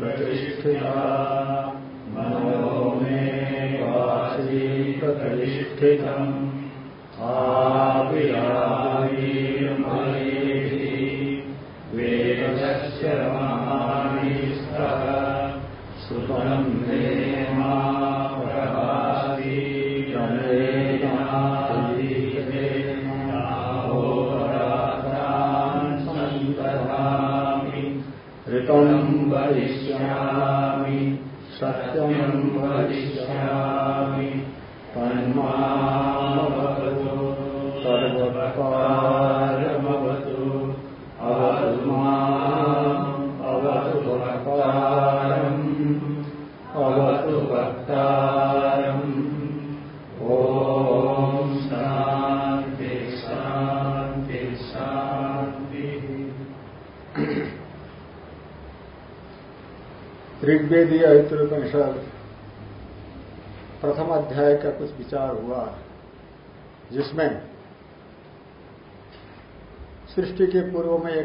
प्रतिष्ठिता मनो मे वासी प्रतिष्ठितम्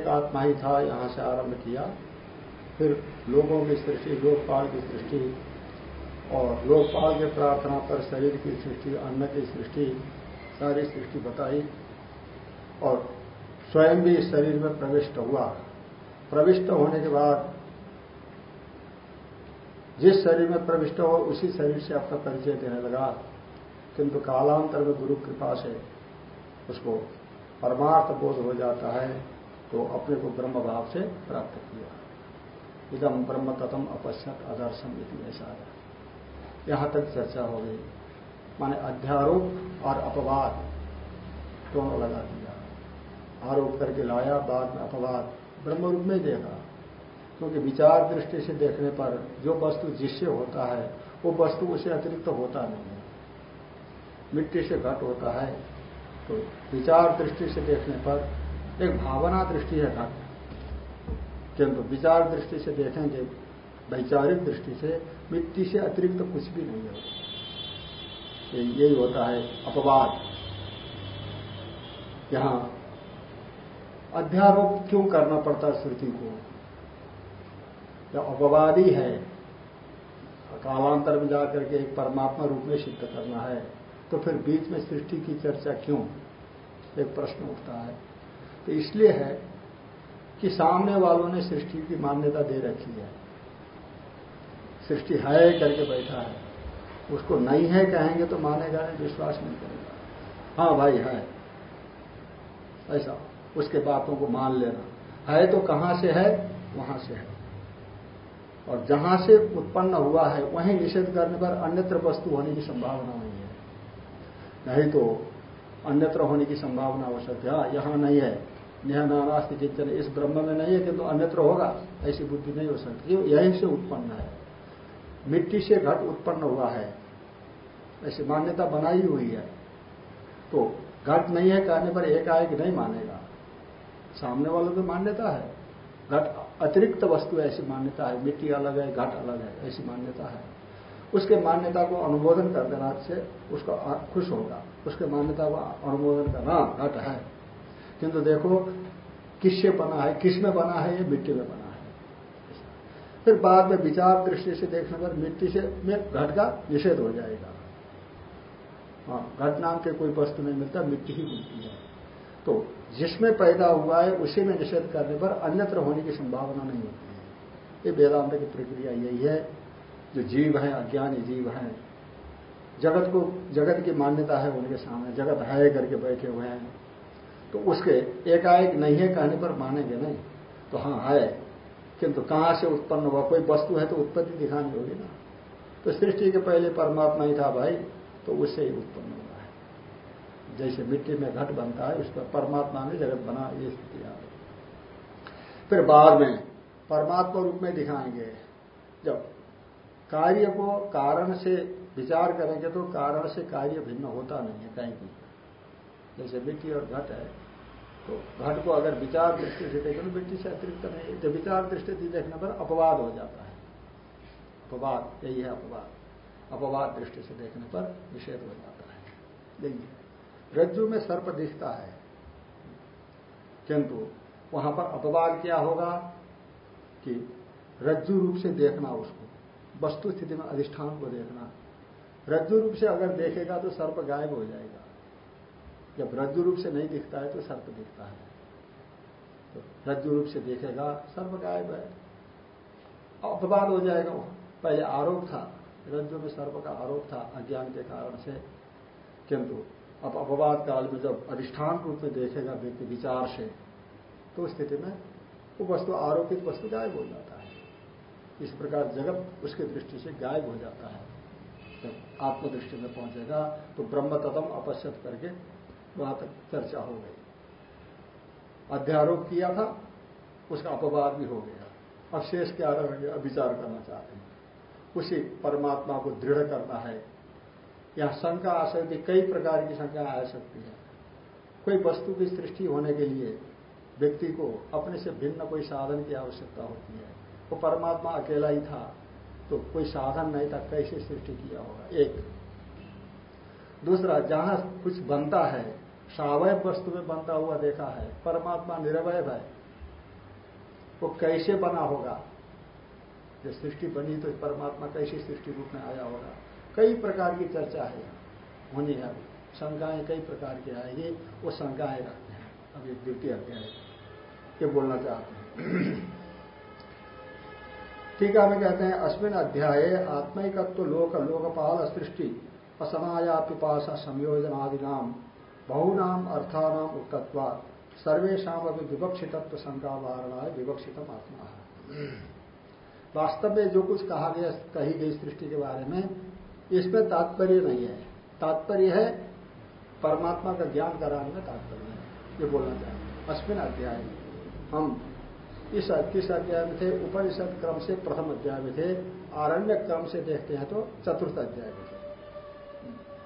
एक आत्मा ही था, यहाँ से आरंभ किया। फिर लोगों की सृष्टि, लोकपाल की सृष्टि और लोकपाल के प्रार्थना पर शरीर की सृष्टि, अन्न की सृष्टि, सारी सृष्टि बताई और स्वयं भी इस शरीर में प्रविष्ट हुआ। प्रविष्ट होने के बाद जिस शरीर में प्रविष्ट हो, उसी शरीर से अपना परिचय देने लगा। किंतु कालांतर में गुरु कृपा से उसको परमार्थ बोध हो जाता है। तो अपने को ब्रह्म भाव से प्राप्त किया। इदम ब्रह्म तथम अपश्यत अदर्शन इति ऐसा यहाँ तक चर्चा हो गई। माने अध्यारोप और अपवाद दोनों लगा दिया। आरोप करके लाया, बाद में अपवाद। ब्रह्म रूप में देखा। क्योंकि विचार दृष्टि से देखने पर जो वस्तु जिससे होता है, वो वस्तु उसे अतिरिक्त तो होता नहीं है। मिट्टी से घट होता है। तो विचार दृष्टि से देखने पर एक भावना दृष्टि है घट किंतु विचार दृष्टि से देखेंगे वैचारिक दृष्टि से मिट्टी से अतिरिक्त तो कुछ भी नहीं है यही होता है अपवाद। यहाँ अध्यारोप क्यों करना पड़ता है श्रुति को? जब अपवादी है? कालांतर में जाकर के एक परमात्मा रूप में सिद्ध करना है तो फिर बीच में सृष्टि की चर्चा क्यों? एक प्रश्न उठता है। तो इसलिए है कि सामने वालों ने सृष्टि की मान्यता दे रखी है। सृष्टि है करके बैठा है। उसको नहीं है कहेंगे तो मानेगा नहीं, विश्वास नहीं करेगा। हाँ भाई, है। ऐसा, उसके बातों को मान लेना। है तो कहाँ से है? वहाँ से है। और जहाँ से उत्पन्न हुआ है, वहीं निषेध करने पर अन्यत्र वस्तु होने की संभावना नहीं है। नहीं तो अन्यत्र होने की संभावना हो सकती है। हाँ यहाँ नहीं है। निहनानास्ति किंचन इस ब्रह्म में नहीं है किंतु अन्यत्र होगा। ऐसी बुद्धि नहीं हो सकती। यहीं से उत्पन्न है। मिट्टी से घट उत्पन्न हुआ है। ऐसी मान्यता बनाई हुई है। तो घट नहीं है, कहने पर एकाएक नहीं मानेगा। सामने वालों की मान्यता है। घट, अतिरिक्त वस्तु ऐसी मान्यता है। मिट्टी अलग है, घट अलग है, ऐसी मान्यता है। उसके मान्यता को अनुमोदन कर देना से उसको खुश होगा। उसके मान्यता को अनुमोदन करना घट है। किंतु देखो, किससे बना है किसमें बना है, ये मिट्टी में बना है। फिर बाद में विचार दृष्टि से देखने पर मिट्टी से, में घट का निषेध हो जाएगा। हाँ घट नाम के कोई वस्तु नहीं मिलता, मिट्टी ही मिलती है। तो जिसमें पैदा हुआ है, उसी में निषेध करने पर अन्यत्र होने की संभावना नहीं होती है। ये वेदांत की प्रक्रिया यही है, जो जीव है, अज्ञानी जीव है, जगत को, जगत की मान्यता है उनके सामने, जगत है करके बैठे हुए हैं। तो उसके एकाएक नहीं है कहने पर मानेंगे नहीं। तो हाँ है। किंतु कहाँ से उत्पन्न हुआ? कोई वस्तु है तो उत्पत्ति दिखानी होगी ना। तो सृष्टि के पहले परमात्मा ही था भाई तो उससे ही उत्पन्न हुआ है। जैसे मिट्टी में घट बनता है, उस पर परमात्मा ने जगत बना ये स्थिति आ फिर बाद में परमात्मा रूप में दिखाएँगे। जब कार्य को कारण से विचार करेंगे तो कारण से कार्य भिन्न होता नहीं है कहीं भी। जैसे मिट्टी और घट है तो घट को अगर विचार दृष्टि से देखें तो मिट्टी से अतिरिक्त नहीं। जब विचार दृष्टि से देखने पर अपवाद हो जाता है। अपवाद, यही है अपवाद। अपवाद दृष्टि से देखने पर निषेध हो जाता है। देखिए, रज्जु में सर्प दिखता है। किंतु वहाँ पर अपवाद क्या होगा कि रज्जु रूप से देखना उसको, वस्तु स्थिति में अधिष्ठान को देखना। रज्जु रूप से अगर देखेगा तो सर्प गायब हो जाएगा। जब रज्जु रूप से नहीं दिखता है तो सर्प दिखता है। तो रज्जु रूप से देखेगा, सर्प गायब है। अपवाद हो जाएगा पहले आरोप था, रज्जु में सर्प का आरोप था, अज्ञान के कारण से। किंतु अब अपवाद काल में जब अधिष्ठान रूप में देखेगा व्यक्ति विचार से तो स्थिति में वो वस्तु, आरोपित वस्तु गायब हो जाता है। इस प्रकार जगत उसके दृष्टि से गायब हो जाता है। जब आत्मदृष्टि में पहुंचेगा तो ब्रह्म तदम अपश्यत करके वहाँ तक चर्चा हो गई। अध्यारोप किया था, उसका अपवाद भी हो गया। अब शेष क्या रह गया विचार करना चाहते हैं। उसी परमात्मा को दृढ़ करना है। यह शंका आ सकती कई प्रकार की शंका आ सकती है। कोई वस्तु की सृष्टि होने के लिए व्यक्ति को अपने से भिन्न कोई साधन की आवश्यकता होती है। वो परमात्मा अकेला ही था तो कोई साधन नहीं था, कैसे सृष्टि किया होगा? एक। दूसरा, जहाँ कुछ बनता है सावय वस्तु में बनता हुआ देखा है, परमात्मा निरवय है, वो कैसे बना होगा? जब सृष्टि बनी तो परमात्मा कैसे सृष्टि रूप में आया होगा? कई प्रकार की चर्चा है, होनी है अभी। शंकाएँ कई प्रकार की आएगी वो शंकाएँ रहते हैं। अभी द्वितीय अध्याय ये बोलना चाहते हैं। ठीक है, हमें कहते हैं अश्विन अध्याय आत्मिकत्व लोक, लोकपाल सृष्टि असमाया पिपाशा संयोजन आदि नाम बहुनाम अर्थानाम उक्तत्वा सर्वेशा अभी विवक्षितत्व शंका वारणा विवक्षितम आत्मा है वास्तव में जो कुछ कहा गया, कही गई सृष्टि के बारे में, इसमें तात्पर्य नहीं है। तात्पर्य है परमात्मा का ज्ञान कराने में तात्पर्य है। ये बोलना चाहिए अश्विन अध्याय। हम इस, किस अध्याय में थे? उपनिषद क्रम से प्रथम अध्याय में थे। आरण्य क्रम से देखते हैं तो चतुर्थ अध्याय में थे।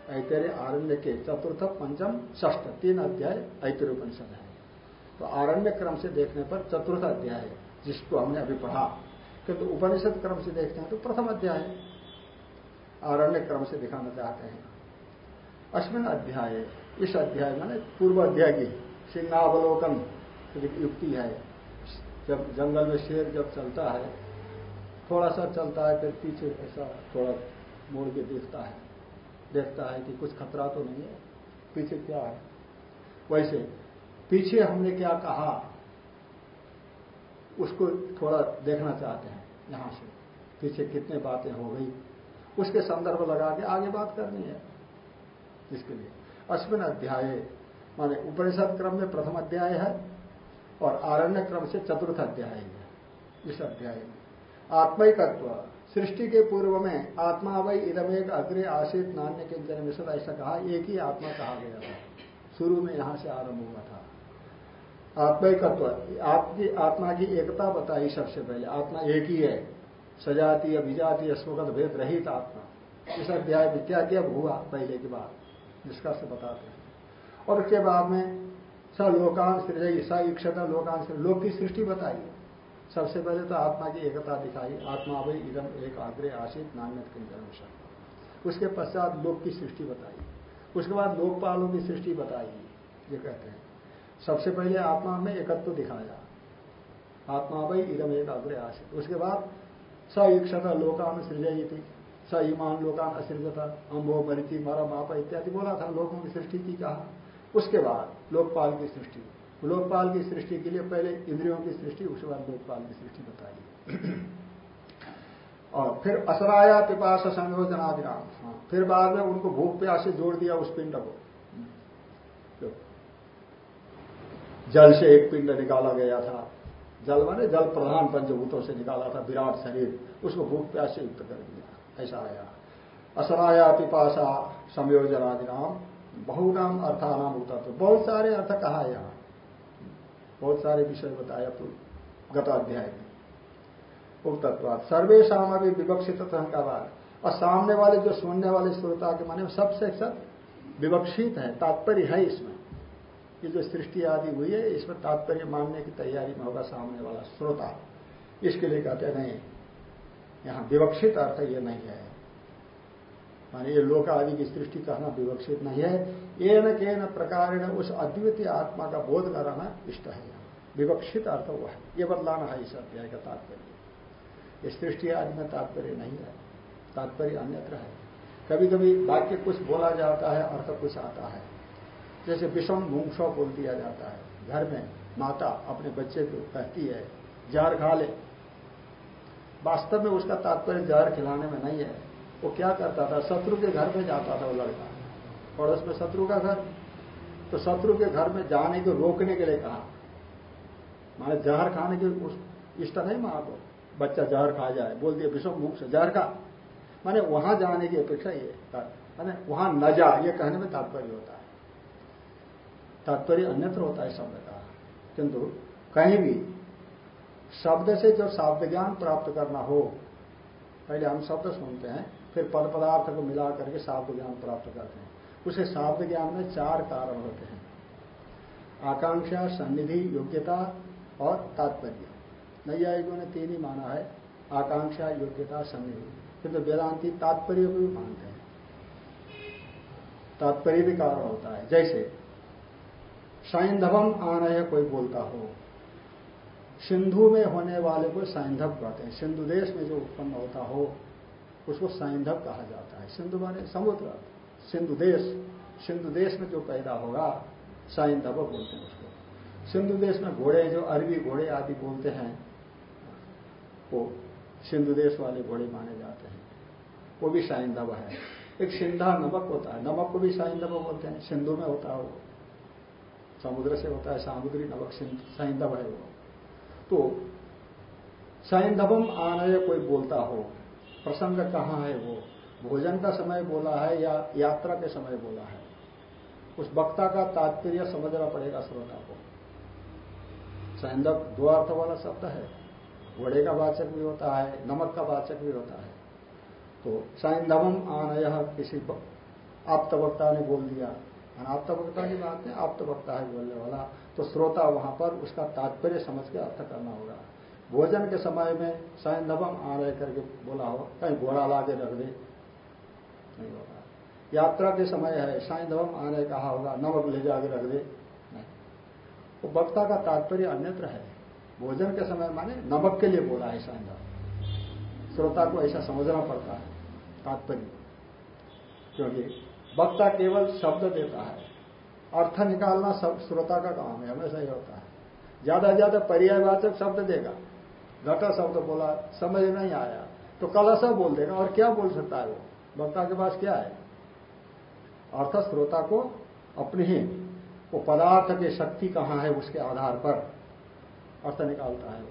ऐतरे आरण्य के चतुर्थ पंचम ष्ठ तीन अध्याय ऐतरे उपनिषद है। तो आरण्य क्रम से देखने पर चतुर्थ अध्याय जिसको हमने अभी पढ़ा। किंतु तो उपनिषद क्रम से देखते हैं तो प्रथम अध्याय आरण्य क्रम से दिखाना चाहते हैं। अश्विन अध्याय, इस अध्याय में पूर्व अध्याय की सिंहावलोकन युक्ति है। जब जंगल में शेर जब चलता है, थोड़ा सा चलता है, फिर पीछे ऐसा थोड़ा मोड़ के देखता है। देखता है कि कुछ खतरा तो नहीं है। पीछे क्या है? वैसे, पीछे हमने क्या कहा? उसको थोड़ा देखना चाहते हैं, यहाँ से। पीछे कितने बातें हो गई। उसके संदर्भ लगा के आगे बात करनी है, इसके लिए। अश्विन अध्याय, माने उपनिषद क्रम में प्रथम अध्याय है और आरण्य क्रम से चतुर्थ अध्याय है, इस अध्याय में। आत्मिकत्व सृष्टि के पूर्व में आत्मा वही इदमेक अग्रे आशित नान्य के जन्म ऐसा कहा, एक ही आत्मा कहा गया था। शुरू में यहाँ से आरंभ हुआ था। आत्मिकत्व, आपकी, आत्मा की एकता बताई सबसे पहले। आत्मा एक ही है। सजातीय विजातीय स्वगत भेद रहित आत्मा। इस अध्याय क्या हुआ पहले के बाद? निष्कर्ष बताते हैं। और उसके बाद में स लोकांश सृजई स इक्षता, लोकांश, लोक की सृष्टि बताई। सबसे पहले तो आत्मा की एकता दिखाई। आत्मा वही इदम एक आग्रह आशित नान्यत के जन्म उसके पश्चात लोक की सृष्टि बताई। उसके बाद लोकपालों की सृष्टि बताई। ये कहते हैं। सबसे पहले आत्मा में एकत्व दिखाया। आत्मा वही इदम एक आग्रह आशित उसके बाद स ईक्षत लोकान सृजयती। स ईमान लोकान असृजता। अम्बो मरिति मरा मापा इत्यादि बोला था। लोगों की सृष्टि की कहा। उसके बाद लोकपाल की सृष्टि। लोकपाल की सृष्टि के लिए पहले इंद्रियों की सृष्टि उसके बाद लोकपाल की सृष्टि बताई और फिर असराया पिपास संयोजनादि नाम हाँ, फिर बाद में उनको भूख प्यास से जोड़ दिया उस पिंड को। जल से एक पिंड निकाला गया था। जल माने जल प्रधान पंचभूतों से निकाला था विराट शरीर। उसको भूख प्यास से युक्त कर दिया। ऐसा आया। असराया पिपाशा संयोजन आदि नाम बहुनाम अर्थानाम तो बहुत सारे अर्थ कहा यहाँ। बहुत सारे विषय बताया तो गत अध्याय में। उक्तत्वाद सर्वेशा भी विवक्षित बाद और सामने वाले जो सुनने वाले श्रोता के माने सबसे सब विवक्षित है, तात्पर्य है इसमें। ये जो सृष्टि आदि हुई है, इसमें तात्पर्य मानने की तैयारी में होगा सामने वाला श्रोता। इसके लिए कहते नहीं, यहाँ विवक्षित अर्थ ये नहीं है। मानी ये लोक आदि की सृष्टि कहना विवक्षित नहीं है। ये न के न प्रकार उस अद्वितीय आत्मा का बोध कराना इष्ट है। विवक्षित अर्थ हुआ है। ये बदलाना है इस अध्याय का तात्पर्य। ये सृष्टि आदि में तात्पर्य नहीं है। तात्पर्य अन्यत्र है। कभी कभी वाक्य कुछ बोला जाता है, अर्थ कुछ आता है। जैसे विषम मुंगसो बोल दिया जाता है। घर में माता अपने बच्चे को कहती है जहर खा ले। वास्तव में उसका तात्पर्य जहर खिलाने में नहीं है। वो क्या करता था? शत्रु के घर में जाता था वो लड़का। पड़ोस में शत्रु का घर। तो शत्रु के घर में जाने को रोकने के लिए कहा। माने जहर खाने की इष्ट नहीं माँ को। बच्चा जहर खा जाए। बोल दिया विषम मुख से जहर खा। माने वहाँ जाने की अपेक्षा ये माने वहाँ न जा, ये कहने में तात्पर्य होता है। तात्पर्य अन्यत्र होता है शब्द का। किंतु कहीं भी शब्द से जो शब्द ज्ञान प्राप्त करना हो, पहले हम शब्द सुनते हैं। फिर पद पदार्थ को मिला करके शाब्द ज्ञान प्राप्त करते हैं। उसे शाब्द ज्ञान में चार कारण होते हैं। आकांक्षा, सन्निधि, योग्यता और तात्पर्य। नैयायिकों ने तीन ही माना है, आकांक्षा, योग्यता, सन्निधि। किंतु वेदांति तात्पर्य को भी मानते हैं। तात्पर्य भी कारण होता है। जैसे सैंधवम आनय कोई बोलता हो, सिंधु में होने वाले को सैंधव कहते हैं। सिंधु देश में जो उत्पन्न होता हो उसको सैंधव कहा जाता है। सिंधु माने समुद्र। सिंधु देश। सिंधु देश में जो पैदा होगा सैंधव बोलते हैं उसको। सिंधु देश में घोड़े जो अरबी घोड़े आदि बोलते हैं, वो सिंधु देश वाले घोड़े माने जाते हैं। वो भी साइंधव है। एक सिंधा नमक होता है। नमक को भी साइंधव बोलते हैं। सिंधु में होता है वो। समुद्र से होता है सामुद्री नमक। साइंधव है वो। तो सैंधवम आनय कोई बोलता हो प्रसंग कहाँ है वो? भोजन का समय बोला है या यात्रा के समय बोला है? उस वक्ता का तात्पर्य समझना पड़ेगा श्रोता को। सैंधव दो अर्थ वाला शब्द है। घोड़े का वाचक भी होता है, नमक का वाचक भी होता है। तो सैंधवम आनय किसी आप्त वक्ता ने बोल दिया। अनाप्त वक्ता की बात है, आप्त वक्ता है बोलने वाला। तो श्रोता वहाँ पर उसका तात्पर्य समझ के अर्थ करना होगा। भोजन के समय में सैंधवम आनय करके बोला हो, कहीं घोड़ा ला रख दे। नहीं होगा यात्रा के समय है सैंधवम आनय कहा होगा नमक ले जाके रख दे। नहीं। वो वक्ता का तात्पर्य अन्यत्र है। भोजन के समय माने नमक के लिए बोला है संज्ञा श्रोता को ऐसा समझना पड़ता है, तात्पर्य। क्योंकि वक्ता केवल शब्द देता है, अर्थ निकालना सब श्रोता का काम है, हमेशा ही होता है। ज़्यादा ज़्यादा पर्यायवाचक शब्द देगा। घटा शब्द बोला, समझ नहीं आया। तो कलसा बोल देगा और क्या बोल सकता है वो? वक्ता के पास क्या है? अर्थ श्रोता को अपने ही, वो पदार्थ की शक्ति कहाँ है उसके आधार पर अर्थ निकालता है वो।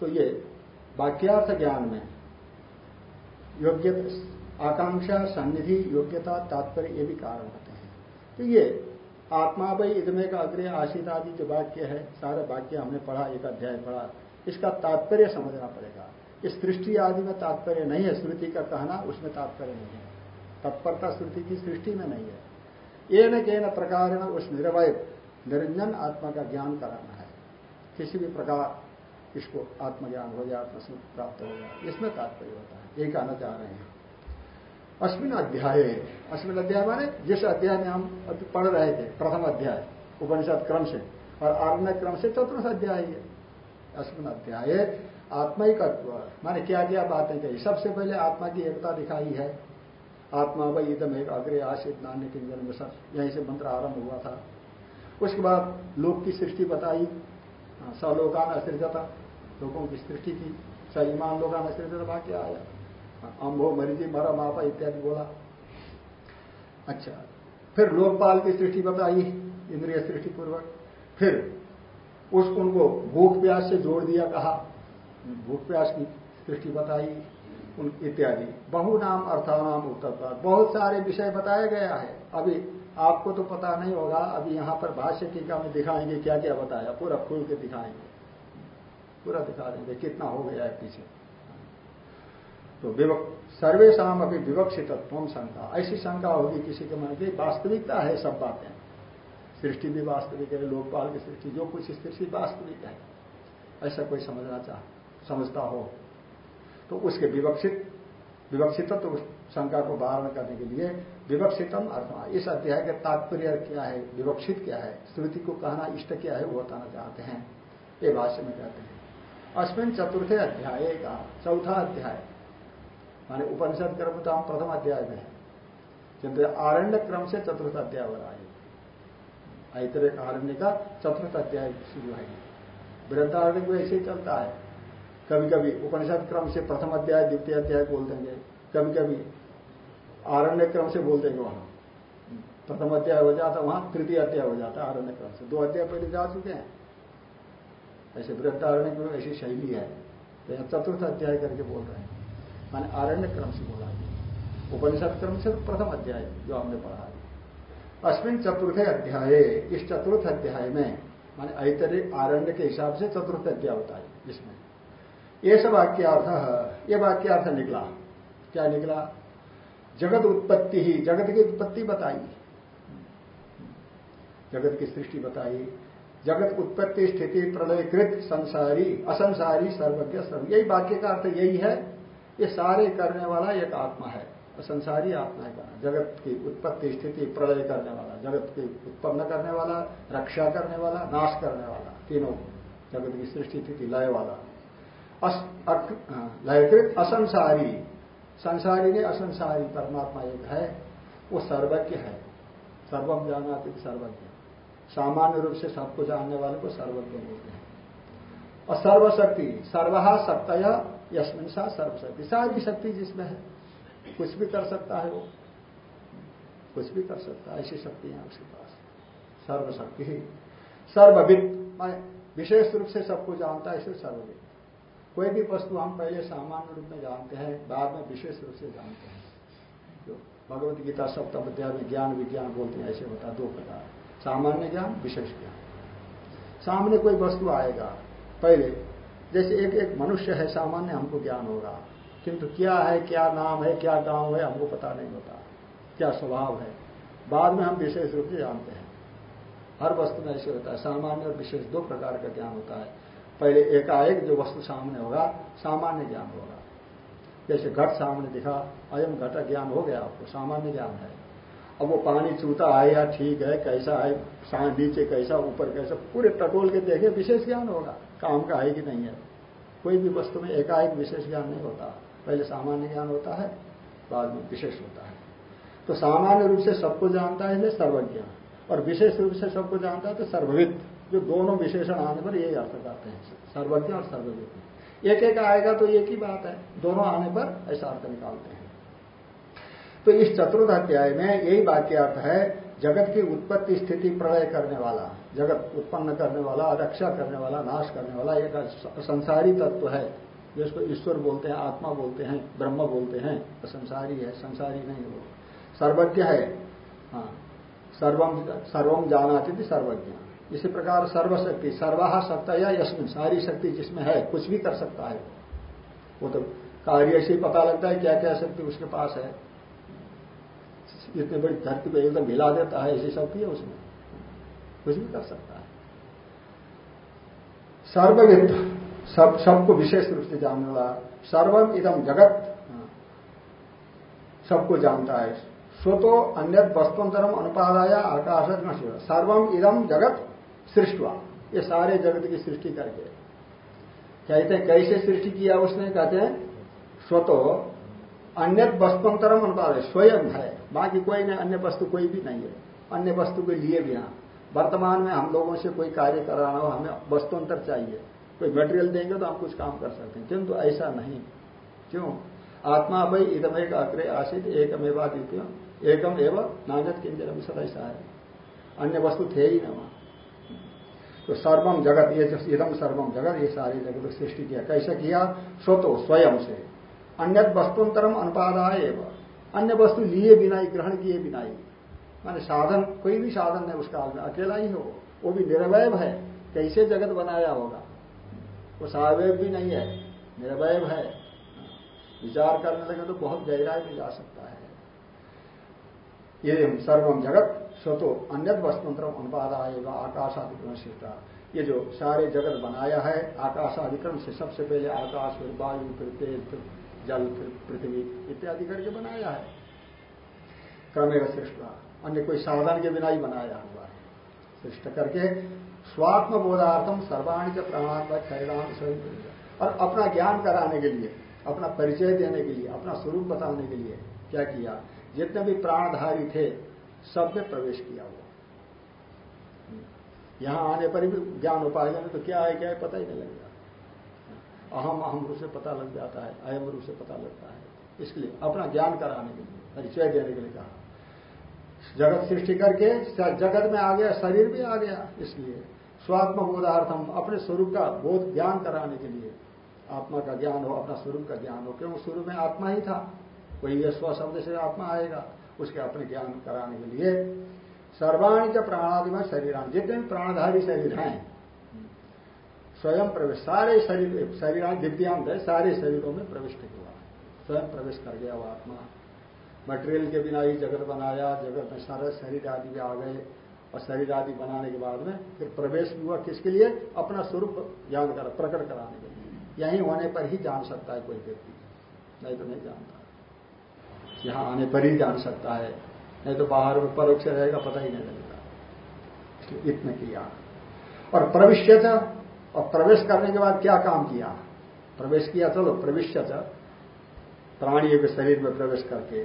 तो ये वाक्यार्थ ज्ञान में योग्य आकांक्षा, सन्निधि, योग्यता, तात्पर्य, ये भी कारण होते हैं। तो ये आत्मा भाई इदमे का अग्रे आशित आदि जो वाक्य है। सारे वाक्य हमने पढ़ा, एक अध्याय पढ़ा। इसका तात्पर्य समझना पड़ेगा। इस सृष्टि आदि में तात्पर्य नहीं है, श्रुति का कहना उसमें तात्पर्य नहीं है। तत्परता श्रुति की सृष्टि में नहीं है। ये न के न प्रकार उस निर्वय, निरंजन आत्मा का ज्ञान कराना है। किसी भी प्रकार इसको आत्मज्ञान हो जाए आत्मस्मृत प्राप्त हो जाए इसमें तात्पर्य होता है। ये कहना चाह रहे हैं। अश्विन अध्याय अश्विन अध्याय माने जिस अध्याय में हम पढ़ रहे थे, प्रथम अध्याय, उपनिषद क्रम से, और आरण्य क्रम से चतुर्थ अध्याय है। अश्विन अध्याय आत्मिकत्व। माने क्या क्या बातें कही? सबसे पहले आत्मा की एकता दिखाई है। आत्मा वही इदम एक अग्रे आशित नान्य किंजन में सब यहीं से मंत्र आरंभ हुआ था। उसके बाद लोक की सृष्टि बताई। हाँ, सलोकान असृजता। लोगों की सृष्टि की। सईमान लोकान असृजता। वाक्य आया? हाँ, अम्भो मरीजी मरा मापा इत्यादि बोला। अच्छा फिर लोकपाल की सृष्टि बताई। इंद्रिय सृष्टि पूर्वक। फिर उस उनको भूख प्यास से जोड़ दिया, कहा, भूख प्यास की सृष्टि बताई, उन इत्यादि। बहु नाम अर्थानाम उत्तर बहुत सारे विषय बताया गया है। अभी आपको तो पता नहीं होगा, अभी यहाँ पर भाष्य टीका में दिखाएँगे क्या क्या बताया। पूरा खुल के दिखाएँगे। पूरा दिखा देंगे कितना हो गया है पीछे। तो सर्वेशम अभी विवक्षितत्व शंका। ऐसी शंका होगी किसी के मन की। वास्तविकता है सब बातें। सृष्टि भी वास्तविक है, लोकपाल की सृष्टि, जो कुछ सृष्टि वास्तविक है। ऐसा कोई समझना चाह, समझता हो तो उसके विवक्षित विवक्षित तो शंका को वारण करने के लिए विवक्षितम अर्थमा इस अध्याय का तात्पर्य क्या है, विवक्षित क्या है, श्रुति को कहना इष्ट क्या है, वो बताना चाहते हैं। ये भाष्य में कहते हैं। अश्विन चतुर्थे अध्याय का चौथा अध्याय, माने उपनिषद क्रम तो हम प्रथम अध्याय में है। किंतु आरण्य क्रम से चतुर्थ अध्याय हो रहा है। ऐतरे आरण्य का चतुर्थ अध्याय शुरू है। वृद्धारण्य को ऐसे ही चलता है। कभी कभी उपनिषद क्रम से प्रथम अध्याय, द्वितीय अध्याय बोल देंगे। कभी कभी आरण्य क्रम से बोल देंगे वहाँ। प्रथम अध्याय हो जाता, वहाँ तृतीय अध्याय हो जाता आरण्य क्रम से। दो अध्याय पहले जा चुके हैं। ऐसे वृद्धारण्य की ऐसी शैली है। तो यहाँ चतुर्थ अध्याय करके बोल रहे हैं। मैंने आरण्य क्रम से बोला उपनिषद क्रम से तो प्रथम अध्याय जो हमने पढ़ा अश्विन चतुर्थ अध्याय, इस चतुर्थ अध्याय में, माने ऐतरिक आरण्य के हिसाब से चतुर्थ अध्याय होता है, इसमें। ये सब वाक्यार्थ, ये वाक्यार्थ निकला। क्या निकला? जगत उत्पत्ति ही, जगत की उत्पत्ति बताई। जगत की सृष्टि बताई। जगत उत्पत्ति, स्थिति प्रलयकृत संसारी, असंसारी, सर्वज्ञ, सर्व। यही वाक्य का अर्थ यही है। ये सारे करने वाला एक आत्मा है। संसारी आत्मा है कहा? जगत की उत्पत्ति स्थिति प्रलय करने वाला जगत की उत्पन्न करने वाला रक्षा करने वाला नाश करने वाला तीनों जगत की सृष्टि स्थिति लय वाला। हाँ, लयकृत असंसारी संसारी ने असंसारी परमात्मा एक है वो सर्वज्ञ है। सर्वम जाना सर्वज्ञ? सामान्य रूप से सबको जानने वाले को सर्वज्ञ बोलते हैं। और सर्वशक्ति सर्वहा शक्तया यशमिन सा सर्वशक्ति। सारी शक्ति जिसमें है। कुछ भी कर सकता है वो। कुछ भी कर सकता है, ऐसी शक्ति है उसके पास। सर्वशक्ति ही। सर्वविद। विशेष रूप से सबको जानता है, इसे सर्वविद। कोई भी वस्तु हम पहले सामान्य रूप में जानते हैं, बाद में विशेष रूप से जानते हैं। जो भगवत गीता सप्तम अध्याय में ज्ञान विज्ञान बोलते हैं, ऐसे होता दो प्रकार। सामान्य ज्ञान, विशेष ज्ञान। सामने कोई वस्तु आएगा, पहले, जैसे एक एक मनुष्य है, सामान्य हमको ज्ञान होगा। किंतु क्या है, क्या नाम है, क्या गाँव है, हमको पता नहीं होता। क्या स्वभाव है? बाद में हम विशेष रूप से जानते हैं। हर वस्तु में ऐसे होता है। सामान्य और विशेष दो प्रकार का ज्ञान होता है। पहले एकाएक जो वस्तु सामने होगा, सामान्य ज्ञान होगा। जैसे घट सामने दिखा, अयम घट ज्ञान हो गया आपको, सामान्य ज्ञान है। अब वो पानी चूता है या ठीक है, कैसा है नीचे कैसा, ऊपर कैसा, पूरे टटोल के देखे, विशेष ज्ञान होगा। काम का है कि नहीं है। कोई भी वस्तु में एकाएक विशेष ज्ञान नहीं होता। पहले सामान्य ज्ञान होता है, बाद में विशेष होता है। तो सामान्य रूप से सबको जानता है इसलिए सर्वज्ञ। और विशेष रूप से सबको जानता है तो सर्वविद, जो दोनों विशेषण आने पर यही अर्थ करते हैं। सर्वज्ञ और सर्वविद। एक एक आएगा तो एक ही बात है, दोनों आने पर ऐसा अर्थ निकालते हैं। तो इस चतुर्थ अध्याय में यही वाक्य अर्थ है, जगत की उत्पत्ति स्थिति प्रलय करने वाला, जगत उत्पन्न करने वाला, रक्षा करने वाला, नाश करने वाला, एक संसारी तत्व है। जिसको ईश्वर बोलते हैं, आत्मा बोलते हैं, ब्रह्म बोलते हैं संसारी है, संसारी नहीं वो। सर्वज्ञ है। हाँ। सर्वम सर्वम जानाती थी सर्वज्ञ। इसी प्रकार सर्वशक्ति सर्वाह सत्ता या यशमिन सारी शक्ति जिसमें है, कुछ भी कर सकता है। वो तो कार्य से ही पता लगता है क्या क्या शक्ति उसके पास है। इतनी बड़ी धरती को एकदम मिला देता है, ऐसी शक्ति है उसमें। कुछ भी कर सकता है। सर्वविद। सब, सबको विशेष रूप से जानने वाला, सर्वम इदम जगत। सबको जानता है। सो स्वतो अन्य वस्तुअंतरम अनुपादाया आकाश सर्वम इदम जगत सृष्टवा। ये सारे जगत की सृष्टि करके। कहते हैं, कैसे सृष्टि किया उसने? कहते हैं, स्वतो अन्य वस्तुअंतरम अनुपाद स्वयं है। बाकी कोई नहीं, अन्य वस्तु कोई भी नहीं है। अन्य वस्तु के लिए भी हाँ। वर्तमान में हम लोगों से कोई कार्य कराना हो, हमें वस्तुअंतर चाहिए। कोई मटेरियल देंगे तो हम कुछ काम कर सकते हैं। किंतु ऐसा नहीं। क्यों? आत्मा भाई इदम एक अग्रे आशित एकमेवा द्वितीय। एकम एवं नागत किंजन विशद ऐसा है। अन्य वस्तु थे ही ना वहाँ। तो सर्वम जगत, ये इदम सर्वम जगत, ये सारे जगत सृष्टि किया। कैसे किया? स्वतो, स्वयं से। अन्य वस्तुअंतरम अनुपादाय एवं। अन्य वस्तु लिए बिना ही, ग्रहण किए बिना ही। माने साधन, कोई भी साधन नहीं उस काल में अकेला ही हो। वो भी निर्वय है। कैसे जगत बनाया होगा? वो सावय भी नहीं है निर्वय है। विचार करने लगे तो बहुत गहराई में जा सकता है। ये सर्वम जगत स्वतो अन्य वस्तुंतरम अनुपादाएगा आकाशाधिक्रम शिष्टा ये जो सारे जगत बनाया है आकाशाधिक्रम से सबसे पहले आकाश फिर वायु, फिर तेज, फिर जल, फिर पृथ्वी इत्यादि करके बनाया है। क्रमेगा सृष्टा। अन्य कोई साधन के बिना ही बनाया हुआ है। सृष्ट करके स्वात्म बोधार्थम सर्वाणी के प्राणात्मा शरीराम स्वयं और अपना ज्ञान कराने के लिए, अपना परिचय देने के लिए, अपना स्वरूप बताने के लिए क्या किया? जितने भी प्राणधारी थे, सब में प्रवेश किया हुआ यहाँ आने पर भी ज्ञान उपाय तो क्या है क्या है, पता ही नहीं लगेगा अहम अहम रूप से पता लग जाता है, अयम रूप से पता लगता है। इसलिए अपना ज्ञान कराने के लिए, परिचय देने के लिए कहा। जगत सृष्टि करके, जगत में आ गया, शरीर भी आ गया, इसलिए स्वात्म बोधार्थम अपने स्वरूप का बोध ज्ञान कराने के लिए। आत्मा का ज्ञान हो, अपना स्वरूप का ज्ञान हो। क्यों? शुरू में आत्मा ही था। वही यह स्व शब्द से आत्मा आएगा, उसके अपने ज्ञान कराने के लिए। सर्वाणी के प्राणादि में शरीरान, जितने प्राणधारी शरीर हैं, स्वयं प्रवेश, सारे शरीर शरीर दिव्यांग है, सारे शरीरों में प्रविष्ट हुआ स्वयं प्रवेश कर गया वो आत्मा। मटेरियल के बिना ही जगत बनाया, जगत में सारे शरीर आदि भी आ गए। और शरीर आदि बनाने के बाद में फिर प्रवेश हुआ किसके लिए? अपना स्वरूप ज्ञान कर, प्रकट कराने के लिए। यही होने पर ही जान सकता है कोई व्यक्ति। नहीं तो नहीं जानता। यहाँ आने पर ही जान सकता है। नहीं तो बाहर में परोक्ष रहेगा, पता ही नहीं लगेगा। इतने किया और प्रविश्य और प्रवेश करने के बाद क्या काम किया? प्रवेश किया चलो प्रविश्य प्राणी के शरीर में प्रवेश करके।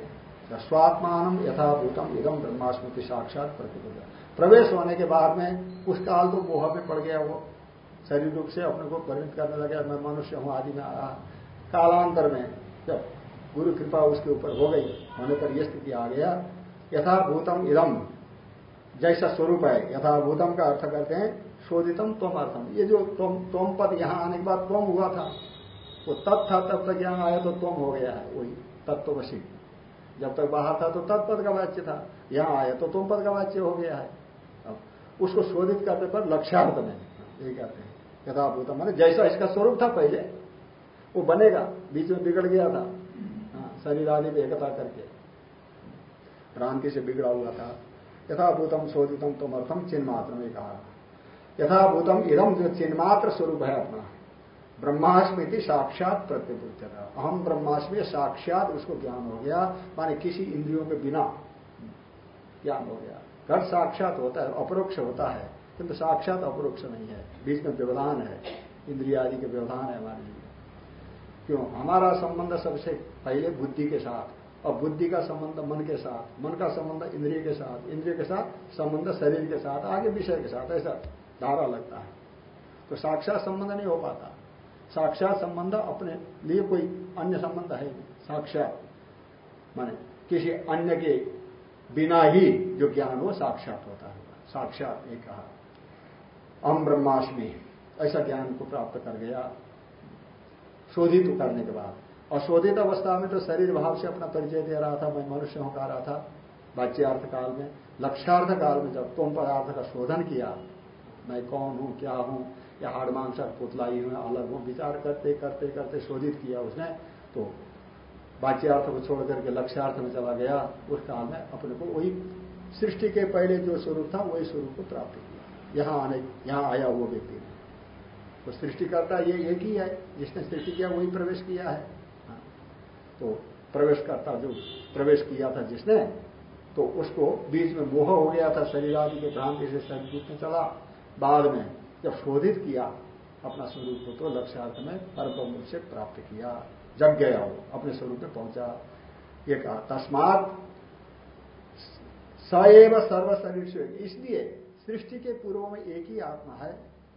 स्वात्मान यथाभूतम इदम ब्रह्मास्मृति साक्षात प्रतिबद्ध प्रवेश होने के बाद में उस काल तो मोह में पड़ गया, वो शरीर रूप से अपने को परिणित करने लगे, मैं मनुष्य हूँ, आदि में आया। कालांतर में जब गुरु कृपा उसके ऊपर हो गई, होने पर यह स्थिति आ गया, यथाभूतम इदम, जैसा स्वरूप है, यथाभूतम का अर्थ करते हैं, शोधितम तोम अर्थम ये जो तोम तोम पद यहाँ आने के बाद तोम हुआ था, वो तब था, तब तक यहाँ आया तो तोम हो गया है, वही तत्व तत्वशी जब तक बाहर था तो तत्पद का वाच्य था, यहाँ आया तो तुम पद का वाच्य हो गया है। उसको शोधित करने पर लक्ष्यार्थ में ये कहते हैं। यथाभूत मैंने जैसा इसका स्वरूप था पहले वो बनेगा बीच में बिगड़ गया था। हाँ, शरीर आदि में एकता करके। भ्रांति से बिगड़ा हुआ था। यथाभूतम शोधितम तुम अर्थम चिन्ह मात्र में कहा। यथाभूतम इदम जो चिन्मात्र स्वरूप है अपना ब्रह्मास्मृति साक्षात प्रत्यपुच्यता अहम ब्रह्मास्मि साक्षात उसको ज्ञान हो गया माने किसी इंद्रियों के बिना ज्ञान हो गया। घट साक्षात होता है, अपरोक्ष होता है। किंतु साक्षात अपरोक्ष नहीं है। बीच में व्यवधान है। इंद्रिया आदि के व्यवधान है हमारे लिए। क्यों? हमारा संबंध सबसे पहले बुद्धि के साथ, और बुद्धि का संबंध मन के साथ, मन का संबंध इंद्रिय के साथ, इंद्रिय के साथ संबंध शरीर के साथ, आगे विषय के साथ, ऐसा धारा लगता है। तो साक्षात संबंध नहीं हो पाता। साक्षात संबंध अपने लिए कोई अन्य संबंध है साक्षात। माने किसी अन्य के बिना ही जो ज्ञान हो, साक्षात होता है। साक्षात एक कहा। अम ब्रह्माष्टमी ऐसा ज्ञान को प्राप्त कर गया। शोधित करने के बाद। अशोधित अवस्था में तो शरीर भाव से अपना परिचय दे रहा था, मैं मनुष्य हूँ कह रहा था। बाच्यार्थ काल में लक्ष्यार्थ काल में जब तुम पदार्थ का शोधन किया, मैं कौन हूँ, क्या हूँ, या हाड़ मांस पुतला ही, अलग हो, विचार करते करते करते शोधित किया उसने तो बाच्यार्थ को छोड़ करके, लक्ष्यार्थ में चला गया, उस काल में अपने को वही सृष्टि के पहले जो स्वरूप था, वही स्वरूप को प्राप्त किया। यहाँ आने, यहाँ आया वो व्यक्ति। ने तो सृष्टि करता ये एक ही है जिसने सृष्टि किया, वही प्रवेश किया है। हाँ। तो प्रवेश करता जो प्रवेश किया था जिसने तो उसको बीच में मोह हो गया था, शरीर आदि के भ्रांति से शरीर में चला। बाद में जब शोधित किया, अपना स्वरूप को तो लक्ष्यार्थ में परम से प्राप्त किया। जग गया हो, अपने स्वरूप में पहुँचा। ये कहा, तस्मात सएव सर्व शरीर से इसलिए सृष्टि के पूर्व में एक ही आत्मा है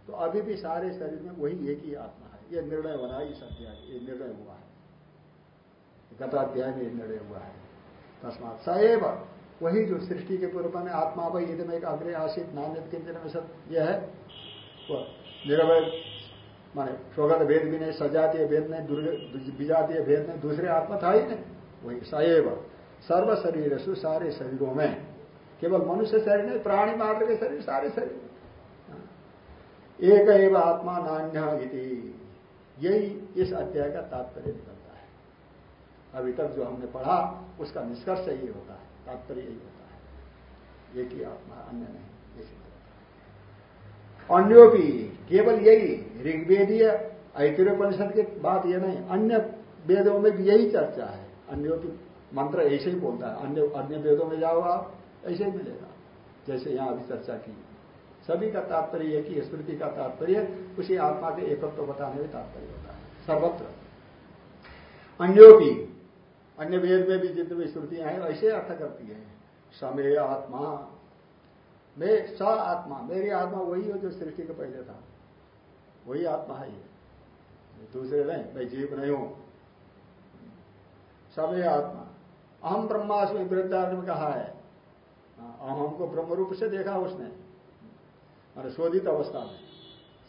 तो अभी भी सारे शरीर में वही एक ही आत्मा है। ये निर्णय बना इस अध्याय ये निर्णय हुआ है। गताध्याय में निर्णय हुआ है। तस्मात सएव वही जो सृष्टि के पूर्व में आत्मा वही में एक अग्रे आशित नान्य किंचन में सब यह है निरवय माने स्वगत भेद भी नहीं, सजातीय भेद नहीं विजातीय भेद नहीं, दूसरे आत्मा था ही नहीं। वही सएव सर्व शरीर सु सारे शरीरों में। केवल मनुष्य शरीर नहीं, प्राणी मात्र के शरीर, सारे शरीर। एक एव आत्मा नान्य यही इस अध्याय का तात्पर्य निकलता है। अभी तक जो हमने पढ़ा, उसका निष्कर्ष यही होता है। तात्पर्य यही होता है। एक ही आत्मा, अन्य नहीं। अन्यों भी, केवल यही, ऋग्वेदीय ऐतिरोपनिषद की बात यह नहीं, अन्य वेदों में भी यही चर्चा है। अन्यों की मंत्र ऐसे ही बोलता है, अन्य अन्य वेदों में जाओ आप, ऐसे ही मिलेगा। जैसे यहाँ अभी चर्चा की। सभी का तात्पर्य ही स्मृति का तात्पर्य, उसी आत्मा के एकत्व तो बताने में तात्पर्य होता है। सर्वत्र। अन्यों भी, अन्य वेद में भी जितने भी श्रुतियाँ हैं ऐसे अर्थ करती है। समय आत्मा मैं स आत्मा मेरी आत्मा वही है जो सृष्टि के पहले था। वही आत्मा है ये। दूसरे नहीं मैं जीव नहीं हूँ। समय आत्मा। अहम ब्रह्मास्मि वृद्धार्थ में कहा है। हाँ, अहम को ब्रह्म रूप से देखा उसने। मैंने शोधित अवस्था में।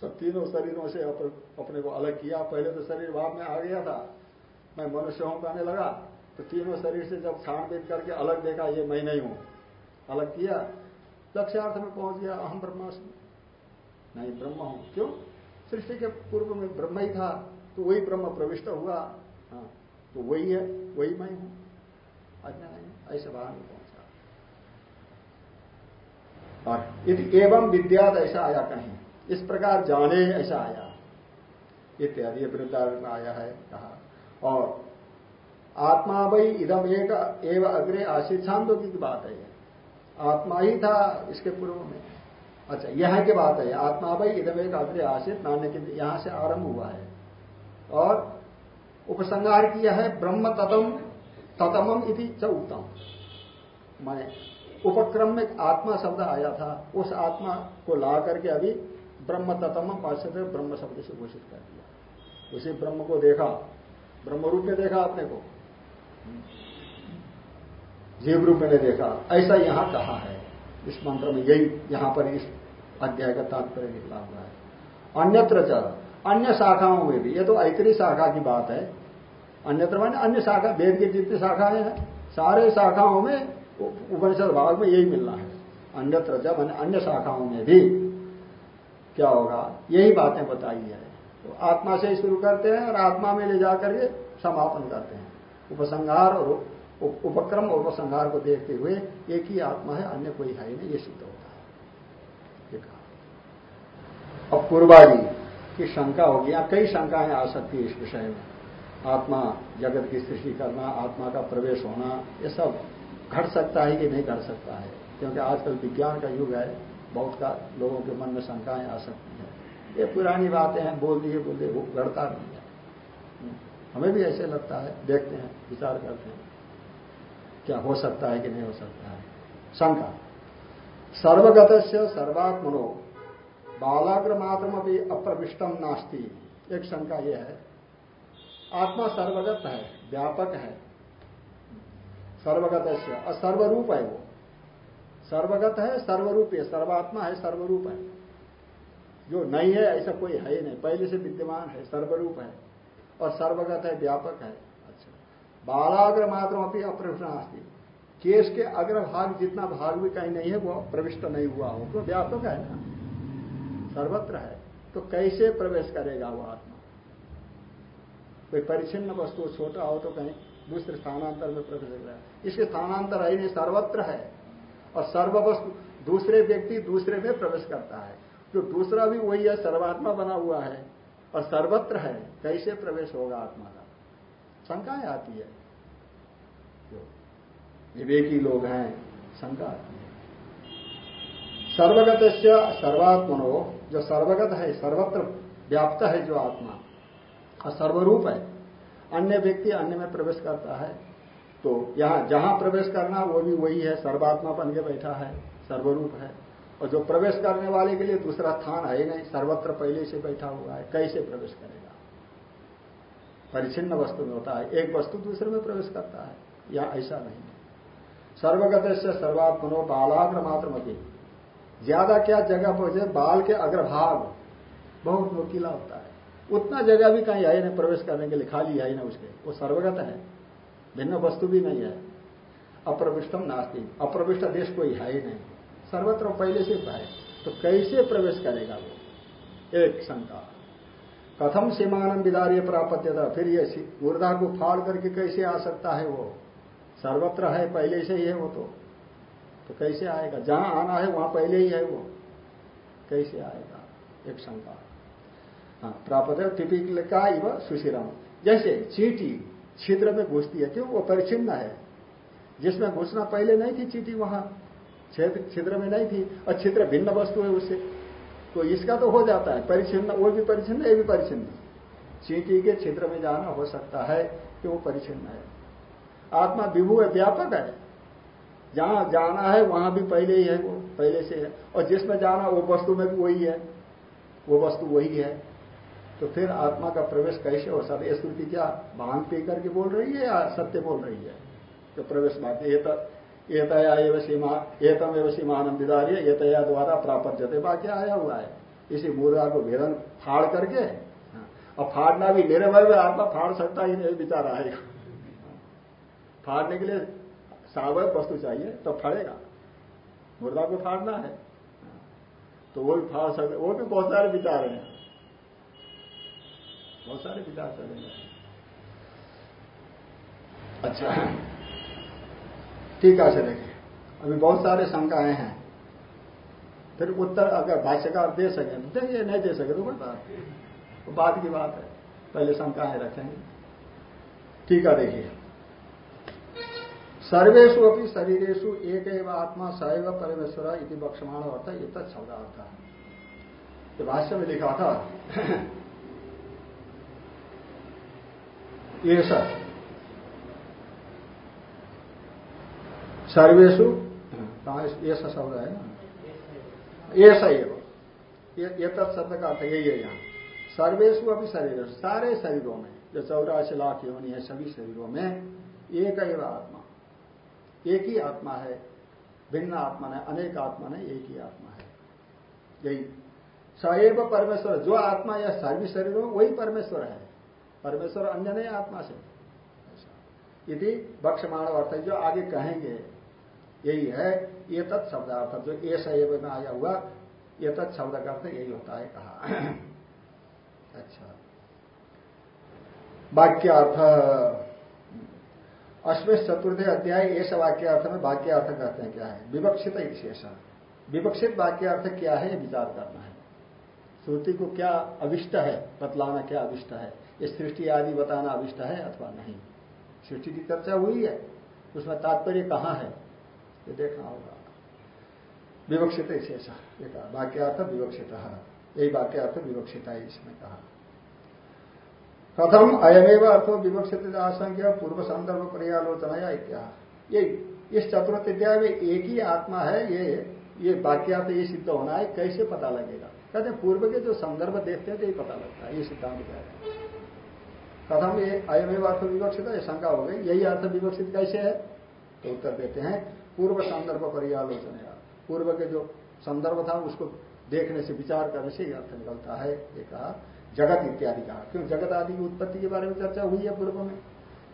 सब तीनों शरीरों से अपने को अलग किया। पहले तो शरीर भाव में आ गया था। मैं मनुष्य हूँ कहने लगा। तो तीनों शरीर से जब छानबीन करके अलग देखा ये मैं नहीं हूँ। अलग किया। लक्ष्यार्थ में पहुँच गया अहम ब्रह्मास्मि। नहीं ब्रह्म हूँ। क्यों? सृष्टि के पूर्व में ब्रह्म ही था तो वही ब्रह्म प्रविष्ट हुआ। हाँ तो वही है, वही मैं हूँ। अन्य नहीं ऐसे बाहर में पहुँचा। और यदि एवं विद्यात ऐसा आया कहीं। इस प्रकार जाने ऐसा आया। इत्यादि वृद्धारण आया है, कहा। और आत्मा वही इदम एक एवं अग्रे छांदो की बात है आत्मा ही था इसके पूर्व में। अच्छा यहाँ की बात है, आत्मा भाई इधम एक अग्रे आशित नान्य के, यहाँ से आरंभ हुआ है। और उपसंहार किया है, ब्रह्म ततम ततमम इति च उत्तम। मैं उपक्रम में आत्मा शब्द आया था, उस आत्मा को ला करके अभी ब्रह्म ततम पाश्चात्य ब्रह्म शब्द से घोषित कर दिया। उसी ब्रह्म को देखा, ब्रह्म रूप में देखा आपने को? जीव रूप में देखा। ऐसा यहाँ कहा है। इस मंत्र में यही यहाँ पर इस अध्याय का तात्पर्य निकला हुआ है। अन्यत्र अन्य शाखाओं में भी, ये तो ऐतरी शाखा की बात है। अन्यत्र मैंने अन्य शाखा, वेद की जितनी शाखाएँ हैं, सारे शाखाओं में उपनिषद भाग में यही मिलना है। अन्यत्र जब अन्य शाखाओं में भी। क्या होगा? यही बातें बताई है। तो आत्मा से शुरू करते हैं और आत्मा में ले जाकर के समापन करते हैं। उपसंहार और उपक्रम और उपसंहार को देखते हुए एक ही आत्मा है, अन्य कोई है ही नहीं, ये सिद्ध होता है। अब पूर्वाजी की शंका होगी या कई शंकाएँ आ सकती है इस विषय में। आत्मा, जगत की सृष्टि करना, आत्मा का प्रवेश होना, ये सब घट सकता है कि नहीं घट सकता है? क्योंकि आजकल विज्ञान का युग है, बहुत का लोगों के मन में शंकाएँ आ सकती हैं। ये पुरानी बातें हैं, बोल दिए बोल दिए घटता नहीं है। हमें भी ऐसे लगता है, देखते हैं, विचार करते हैं। क्या हो सकता है कि नहीं हो सकता है? शंका। सर्वगत से सर्वात्मनो बालाग्र मात्र अप्रविष्टम नास्ती। एक शंका यह है। आत्मा सर्वगत है, व्यापक है। सर्वगत से और सर्वरूप है वो। सर्वगत है, सर्वरूप है, सर्वात्मा है, सर्वरूप है। जो नहीं है, ऐसा कोई है ही नहीं। पहले से विद्यमान है, सर्वरूप है। और सर्वगत है, व्यापक है। बालाग्र मात्र अपनी अप्रविष्ट केश के अग्र भाग जितना भाग भी कहीं नहीं है, वो प्रविष्ट नहीं हुआ हो। तो व्यापक है ना? सर्वत्र है। तो कैसे प्रवेश करेगा वो आत्मा? कोई परिचिन्न वस्तु छोटा हो तो कहीं दूसरे स्थानांतर में प्रवेश कर रहा इसके स्थानांतर है नहीं, सर्वत्र है। और सर्व वस्तु दूसरे व्यक्ति दूसरे में प्रवेश करता है। जो दूसरा भी वही है, सर्वात्मा बना हुआ है। और सर्वत्र है, कैसे प्रवेश होगा आत्मा का? शंकाएँ आती है। जो विवेकी लोग हैं, शंका आती है। सर्वगत सर्वात्मनो, जो सर्वगत है, सर्वत्र व्याप्त है जो आत्मा और सर्वरूप है। अन्य व्यक्ति अन्य में प्रवेश करता है तो यहाँ जहाँ प्रवेश करना, वो भी वही है, सर्वात्मा बन के बैठा है, सर्वरूप है। और जो प्रवेश करने वाले के लिए दूसरा स्थान है ही नहीं, सर्वत्र पहले से बैठा हुआ है, कैसे प्रवेश करेगा? परिचिन्न वस्तु में होता है। एक वस्तु दूसरे में प्रवेश करता है। या ऐसा नहीं सर्वगत से सर्वात्मनो बालाग्र मात्र मती ज़्यादा क्या जगह पहुँचे? बाल के अग्रभाग। बहुत नोकीला होता है। उतना जगह भी कहीं है ना प्रवेश करने के लिए खाली है ना उसके। वो सर्वगत है। भिन्न वस्तु भी नहीं है। अप्रविष्टम नास्ती। अप्रविष्ट देश कोई है ही नहीं। सर्वत्र पहले से है। तो कैसे प्रवेश करेगा वो? एक शंका। कथम सीमानम विदार्य प्राप्त था फिर ये मुर्दा को फाड़ करके कैसे आ सकता है वो? सर्वत्र है, पहले से ही है वो तो। तो कैसे आएगा? जहाँ आना है, वहाँ पहले ही है वो। कैसे आएगा? एक शंका। हाँ प्राप्त है टिपिकल का इव सुशिरम। जैसे चीटी छिद्र में घुसती है, क्यों? वो परिचिन्न है। जिसमें घुसना पहले नहीं थी चीटी वहाँ छिद्र में नहीं थी। और छिद्र भिन्न वस्तु है उससे। तो इसका तो हो जाता है। परिचिन्न वो भी परिचिन्न ये भी परिचिन्न चीटी के क्षेत्र में जाना हो सकता है कि वो परिचिन्न है। आत्मा विभु है, व्यापक है। जहाँ जाना है, वहाँ भी पहले ही है वो, पहले से है। और जिसमें जाना, वो वस्तु में भी वही है। वो वस्तु वही है। तो फिर आत्मा का प्रवेश कैसे हो सकता है? स्मृति क्या? भाँग पी करके बोल रही है या सत्य बोल रही है? तो प्रवेश मार्ग एतया सीमा एतम एवं सीमानम विदार्य, एतया द्वारा प्राप्त जते वाक्य आया हुआ है। इसी मूर्गा को भेदन फाड़ करके और फाड़ना भी मेरे भाई में आत्मा फाड़ सकता ही नहीं विचार आएगा फाड़ने के लिए सावय वस्तु चाहिए तो फाड़ेगा। मुर्दा को फाड़ना है। तो वो भी फाड़ सकते, वो भी बहुत सारे विचार हैं। बहुत सारे विचार चलेंगे अच्छा। टीका से देखिए अभी बहुत सारे शंकाएँ हैं। फिर उत्तर अगर भाष्यकार दे सके तो देखिए नहीं दे सके तो कोई बात तो बात की बात है। पहले शंकाएँ रखेंगे। टीका देखिए। सर्वेशु अपनी शरीरेशु एक आत्मा सैव परमेश्वर इति बक्षमाण होता अर्थ ये है भाष्य में लिखा था। ये सब सर्वेशु ये शब्द है ना? ये सही ये तत्शब्द का अर्थ यही है यहाँ। सर्वेशु अभी शरीर सारे शरीरों में जो चौरासी लाख योनि है सभी शरीरों में एक एवं आत्मा। एक ही आत्मा है भिन्न आत्मा है अनेक आत्मा है एक ही आत्मा है। यही। सैव परमेश्वर जो आत्मा या सभी शरीरों वही परमेश्वर है। परमेश्वर अन्य नहीं आत्मा से। यदि बक्षमाण अर्थ जो आगे कहेंगे यही है, ये तत् शब्दार्थ जो ये सैव में आया हुआ, ये तत् शब्द का अर्थ यही होता है कहा। अच्छा। वाक्यार्थ। अश्वेश चतुर्थ अध्याय ऐसा वाक्यार्थ में वाक्यार्थ कहते हैं क्या है? विवक्षित शेष विवक्षित वाक्यार्थ क्या है विचार करना है। श्रुति को क्या अविष्ट है, बतलाना क्या अविष्ट है? ये सृष्टि आदि बताना अविष्ट है अथवा नहीं? सृष्टि की चर्चा हुई है, उसमें तात्पर्य कहाँ है? ये देखना होगा। विवक्षित शेष ये कहा विवक्षित यही वाक्यार्थ विवक्षित है इसमें कहा। प्रथम अयमेव अर्थो विवक्षित आशंक्य पूर्व संदर्भ पर्यालोचना या इत्या। ये, इस चतुर्थ अध्याय में एक ही आत्मा है, ये ये वाक्यार्थ, ये सिद्ध होना है, कैसे पता लगेगा? कहते पूर्व के जो संदर्भ देखते हैं तो ये पता लगता है, ये सिद्धांत क्या है। कथम ये अयमेव अर्थ विवक्षित है शंका हो गई, यही अर्थ विवक्षित कैसे है? तो उत्तर देते हैं पूर्व संदर्भ पर्यालोचना पूर्व के जो संदर्भ था, उसको देखने से, विचार करने से अर्थ निकलता है। ये कहा, जगत इत्यादि कहा। क्यों? जगत आदि की उत्पत्ति के बारे में चर्चा हुई है पूर्व में।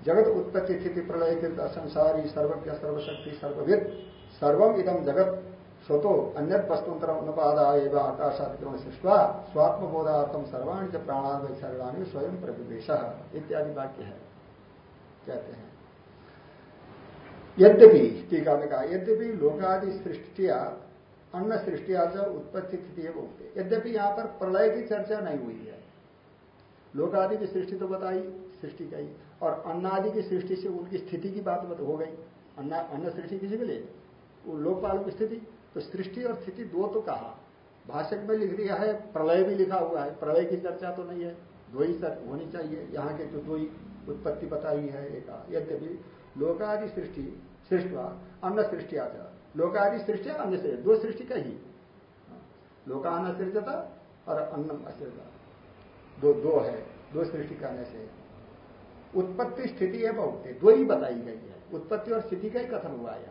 जगत उत्पत्ति स्थिति, प्रलय कृत संसारी सर्वज्ञ, सर्वशक्ति, सर्वविद, सर्वम इदम जगत स्वतो अन्य वस्तुंतर अनुपादाय एवं आकाशादिक्रम सृष्टवा स्वात्मबोधार्थम सर्वाणी च प्राणार्थ शरणानी स्वयं प्रविवेश इत्यादि वाक्य है। कहते हैं। यद्यपि, टीका में कहा, यद्यपि लोकादि सृष्टिया, अन्न सृष्टिया जो उत्पत्ति स्थिति बोलते यद्यपि यहाँ पर प्रलय की चर्चा नहीं हुई है। लोकादि की सृष्टि तो बताई, सृष्टि का ही। और अन्नादि की सृष्टि से उनकी स्थिति की बात हो गई। अन्ना, अन्न सृष्टि किसी के लिए? लोकपाल की स्थिति। तो सृष्टि और स्थिति दो तो कहा। भाषक में लिख दिया है, प्रलय भी लिखा हुआ है। प्रलय की चर्चा तो नहीं है, दो ही होनी चाहिए। यहाँ के तो दो ही उत्पत्ति बताई है, एक यद्यपि लोकादि सृष्टि, सृष्टवा अन्न सृष्टि आता लोकादि सृष्टि, अन्य से दो सृष्टि का ही। लोकान्न सृजता और अन्नम असृजता। दो दो है। दो सृष्टि करने से। उत्पत्ति, स्थिति है बहुत। दो ही बताई गई है। उत्पत्ति और स्थिति का ही कथन हुआ है।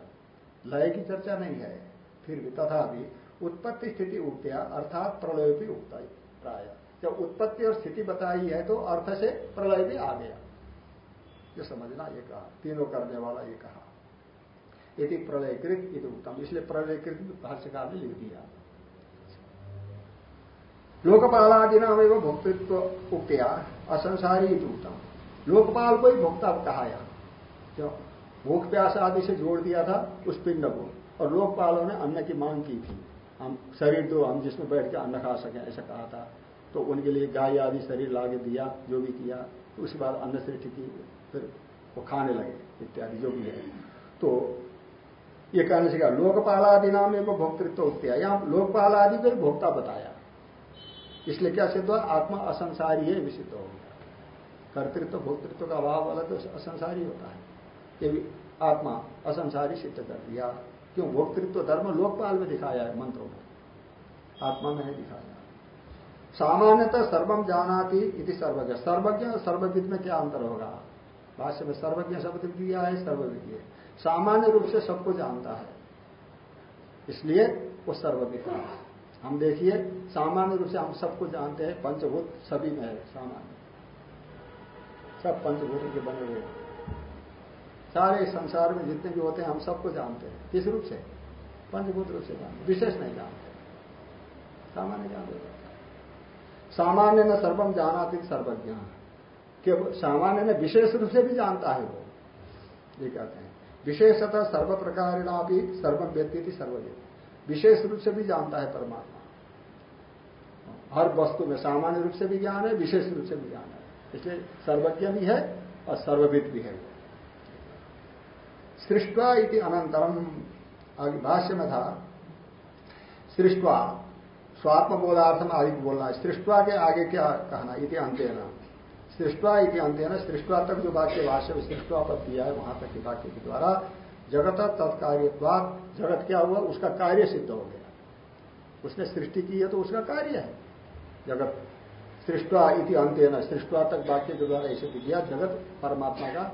लय की चर्चा नहीं है। फिर भी तथा भी उत्पत्ति, स्थिति उगत्या अर्थात प्रलय भी उगता प्राय। जब उत्पत्ति और स्थिति बताई है तो अर्थ से प्रलय भी आ गया। ये समझना, ये कहा। तीनों करने वाला ये कहा। यदि प्रलयकृत यदि उत्तम। इसलिए प्रलयकृत भाष्यकार ने लिख दिया। लोकपालादि नाम एवं भोक्तृत्व उक्तिया, असंसारी उत्तम। लोकपाल को ही भोक्ता कहा यहाँ क्यों भूख प्यास आदि से जोड़ दिया था, उस पिंड को। और लोकपालों ने अन्न की मांग की थी। हम शरीर दो, हम जिसमें बैठ के अन्न खा सकें, ऐसा कहा था। तो उनके लिए गाय आदि शरीर लागे दिया, जो भी किया तो उसके बाद अन्न सृष्टि की फिर वो खाने लगे, इत्यादि जो भी है। तो ये कहने से कहा लोकपाल आदि नाम एक भोक्तृत्व उत्या यहाँ लोकपाल आदि को भोक्ता बताया। इसलिए क्या सिद्ध हुआ? आत्मा असंसारी है विसिद्ध हो गया। कर्तृत्व, भोक्तृत्व का अभाव वाला तो असंसारी होता है। ये भी आत्मा असंसारी सिद्ध कर दिया। क्यों? भोक्तृत्व धर्म लोकपाल में दिखाया है, मंत्रों में। आत्मा में है, दिखाया सामान्यतः सर्वम जानाती इति सर्वज्ञ। सर्वज्ञ और सर्वविद में क्या अंतर होगा? भाष्य में सर्वज्ञ शब्द दिया है सर्वविज्ञ सामान्य रूप से सबको जानता है। इसलिए वो सर्वविद हम देखिए, सामान्य रूप से हम सबको जानते हैं, पंचभूत सभी में है, सामान्य। सब पंचभूत के बने हुए सारे संसार में जितने भी होते हैं, हम सबको जानते हैं। किस रूप से? पंचभूत रूप से जानते विशेष नहीं जानते। सामान्य ज्ञान सामान्य न सर्वम जानाति सर्वज्ञ सामान्य में विशेष रूप से भी जानता है वो। ये कहते हैं। विशेषतः सर्व प्रकार भी सर्वम व्यक्ति सर्वज्ञ। विशेष रूप से भी जानता है परमात्मा। हर वस्तु में सामान्य रूप से भी ज्ञान है, विशेष रूप से भी ज्ञान है। इसलिए सर्वज्ञ भी है और सर्वविद भी है वो। सृष्टवा इति अनंतरम भाष्य में था। सृष्टवा स्वात्म बोधार्थम आदि बोलना सृष्टवा के आगे क्या कहना इति अंत्यन सृष्टवा इति अंत्यन सृष्टवा तक जो वाक्य भाष्य में सृष्टवा पद दिया है, वहाँ तक के वाक्य के द्वारा, जगत तत्कार्यवाद जगत क्या हुआ? उसका कार्य सिद्ध हो गया। उसने सृष्टि की है तो उसका कार्य है। जगत, सृष्टवा इति अंत्यन सृष्टवा तक वाक्य के द्वारा ऐसे दिया, जगत परमात्मा का,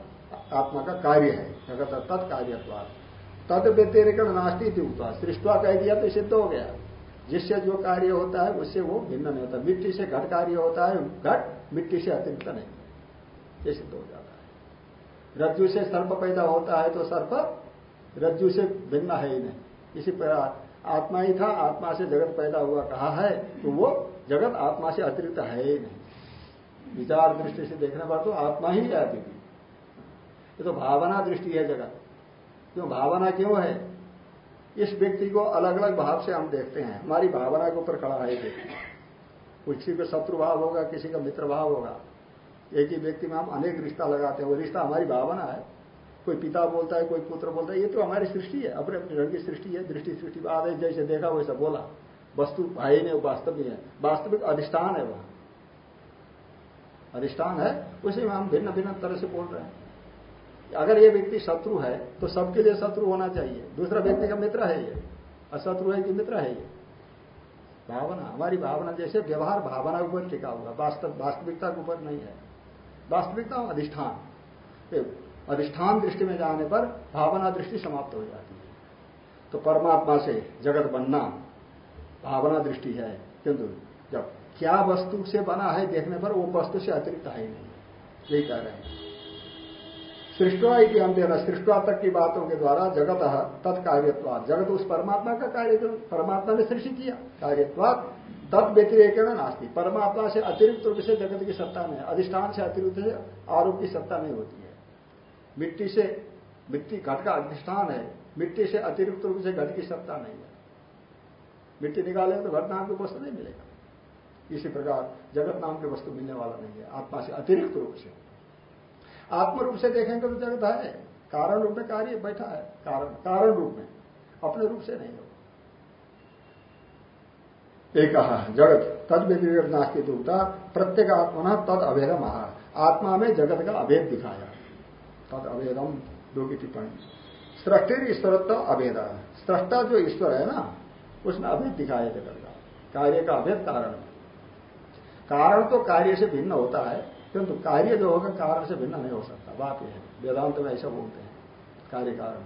आत्मा का कार्य है। जगत तत्कार्यवाद तद व्यतिरिक्त नास्ती थी सृष्टवा कह दिया तो सिद्ध हो गया। जिससे जो कार्य होता है, उससे वो भिन्न नहीं होता। मिट्टी से घट कार्य होता है, घट मिट्टी से अतिरिक्त नहीं ये सिद्ध हो जाता है। रज्जु से सर्प पैदा होता है तो सर्प रज्जु से भिन्न है ही नहीं। इसी प्रकार आत्मा ही था, आत्मा से जगत पैदा हुआ कहा है तो वो जगत आत्मा से अतिरिक्त है ही नहीं। विचार दृष्टि से देखने पर तो आत्मा ही है अभी ये तो भावना दृष्टि है जगत। क्यों? भावना क्यों है? इस व्यक्ति को अलग अलग भाव से हम देखते हैं। हमारी भावना के ऊपर खड़ा है किसी को शत्रु भाव होगा, किसी का मित्र भाव होगा। एक ही व्यक्ति में हम अनेक रिश्ता लगाते हैं। वो रिश्ता हमारी भावना है। कोई पिता बोलता है, कोई पुत्र बोलता है, ये तो हमारी सृष्टि है। अपने अपने रंग की सृष्टि है, दृष्टि सृष्टि बाद है जैसे देखा, वैसा बोला। वस्तु भाई नहीं वास्तविक है। वास्तविक अधिष्ठान है वहाँ अधिष्ठान है, उसी में हम भिन्न भिन्न तरह से बोल रहे हैं। अगर ये व्यक्ति शत्रु है तो सबके लिए शत्रु होना चाहिए। दूसरा व्यक्ति का मित्र है ये। अशत्रु है कि मित्र है ये? भावना, हमारी भावना जैसे व्यवहार भावना के ऊपर टिका हुआ, वास्तव, वास्तविकता के ऊपर नहीं है। वास्तविकता अधिष्ठान। अधिष्ठान दृष्टि में जाने पर भावना दृष्टि समाप्त हो जाती है। तो परमात्मा से जगत बनना भावना दृष्टि है, किंतु जब क्या वस्तु से बना है देखने पर वो वस्तु से अतिरिक्त है ही नहीं। यही कह रहे हैं। सृष्टवा इति अंत्यन सृष्टवा तक की बातों के द्वारा जगत तत्कार्यवाद जगत उस परमात्मा का कार्य परमात्मा ने सृष्टि किया कार्यत्वाद तत् व्यतिरेक नास्ती। परमात्मा से अतिरिक्त रूप से जगत की सत्ता नहीं अधिष्ठान से अतिरिक्त से आरोप की सत्ता नहीं होती है। मिट्टी से, मिट्टी घट का अधिष्ठान है, मिट्टी से अतिरिक्त रूप से घट की सत्ता नहीं है। मिट्टी निकाले तो घट नाम की वस्तु नहीं मिलेगा। इसी प्रकार जगत नाम की वस्तु मिलने वाला नहीं है। आत्मा से अतिरिक्त रूप से। आत्म रूप से देखेंगे तो जगत है। कारण रूप में कार्य बैठा है। कारण कारण रूप में। अपने रूप से नहीं हो एक कहा जगत, तद व्यतिरिक्त नास्ती दूता, प्रत्येक आत्मा तद अभेदम आहा। आत्मा में जगत का अभेद दिखाया। तद अभेदम, दो की टिप्पणी। सृष्टि ईश्वरत्व अभेद सृष्टा जो ईश्वर है ना, उसमें अभेद दिखाया जगत का। कार्य का अभेद कारण कारण तो कार्य से भिन्न होता है। किंतु कार्य जो होगा, कारण से भिन्न नहीं हो सकता। बात यह है। वेदांत में ऐसा बोलते हैं, कार्य कारण।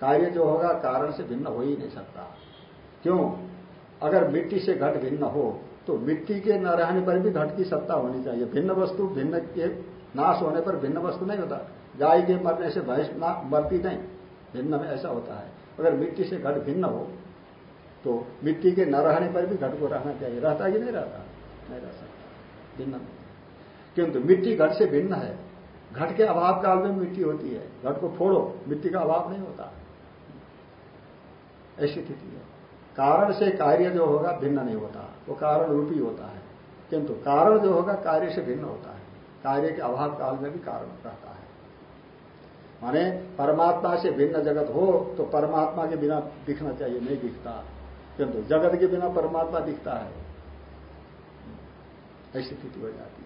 कार्य जो होगा, कारण से भिन्न हो ही नहीं सकता। क्यों? अगर मिट्टी से घट भिन्न हो तो मिट्टी के न रहने पर भी घट की सत्ता होनी चाहिए। भिन्न वस्तु, भिन्न के नाश होने पर भिन्न वस्तु नहीं होता। गाय के मरने से भैंस मरती नहीं। भिन्न में ऐसा होता है। अगर मिट्टी से घट भिन्न हो तो मिट्टी के न रहने पर भी घट को रहना चाहिए। रहता कि नहीं रहता? नहीं रह सकता। भिन्न किंतु मिट्टी घट से भिन्न है। घट के अभाव काल में मिट्टी होती है। घट को फोड़ो, मिट्टी का अभाव नहीं होता। ऐसी स्थिति है। कारण से कार्य जो होगा भिन्न नहीं होता। वो कारण रूपी होता है। किंतु कारण जो होगा कार्य से भिन्न होता है। कार्य के अभाव काल में भी कारण रहता है। माने परमात्मा से भिन्न जगत हो तो परमात्मा के बिना दिखना चाहिए, नहीं दिखता। किंतु जगत के बिना परमात्मा दिखता है। ऐसी स्थिति हो जाती है।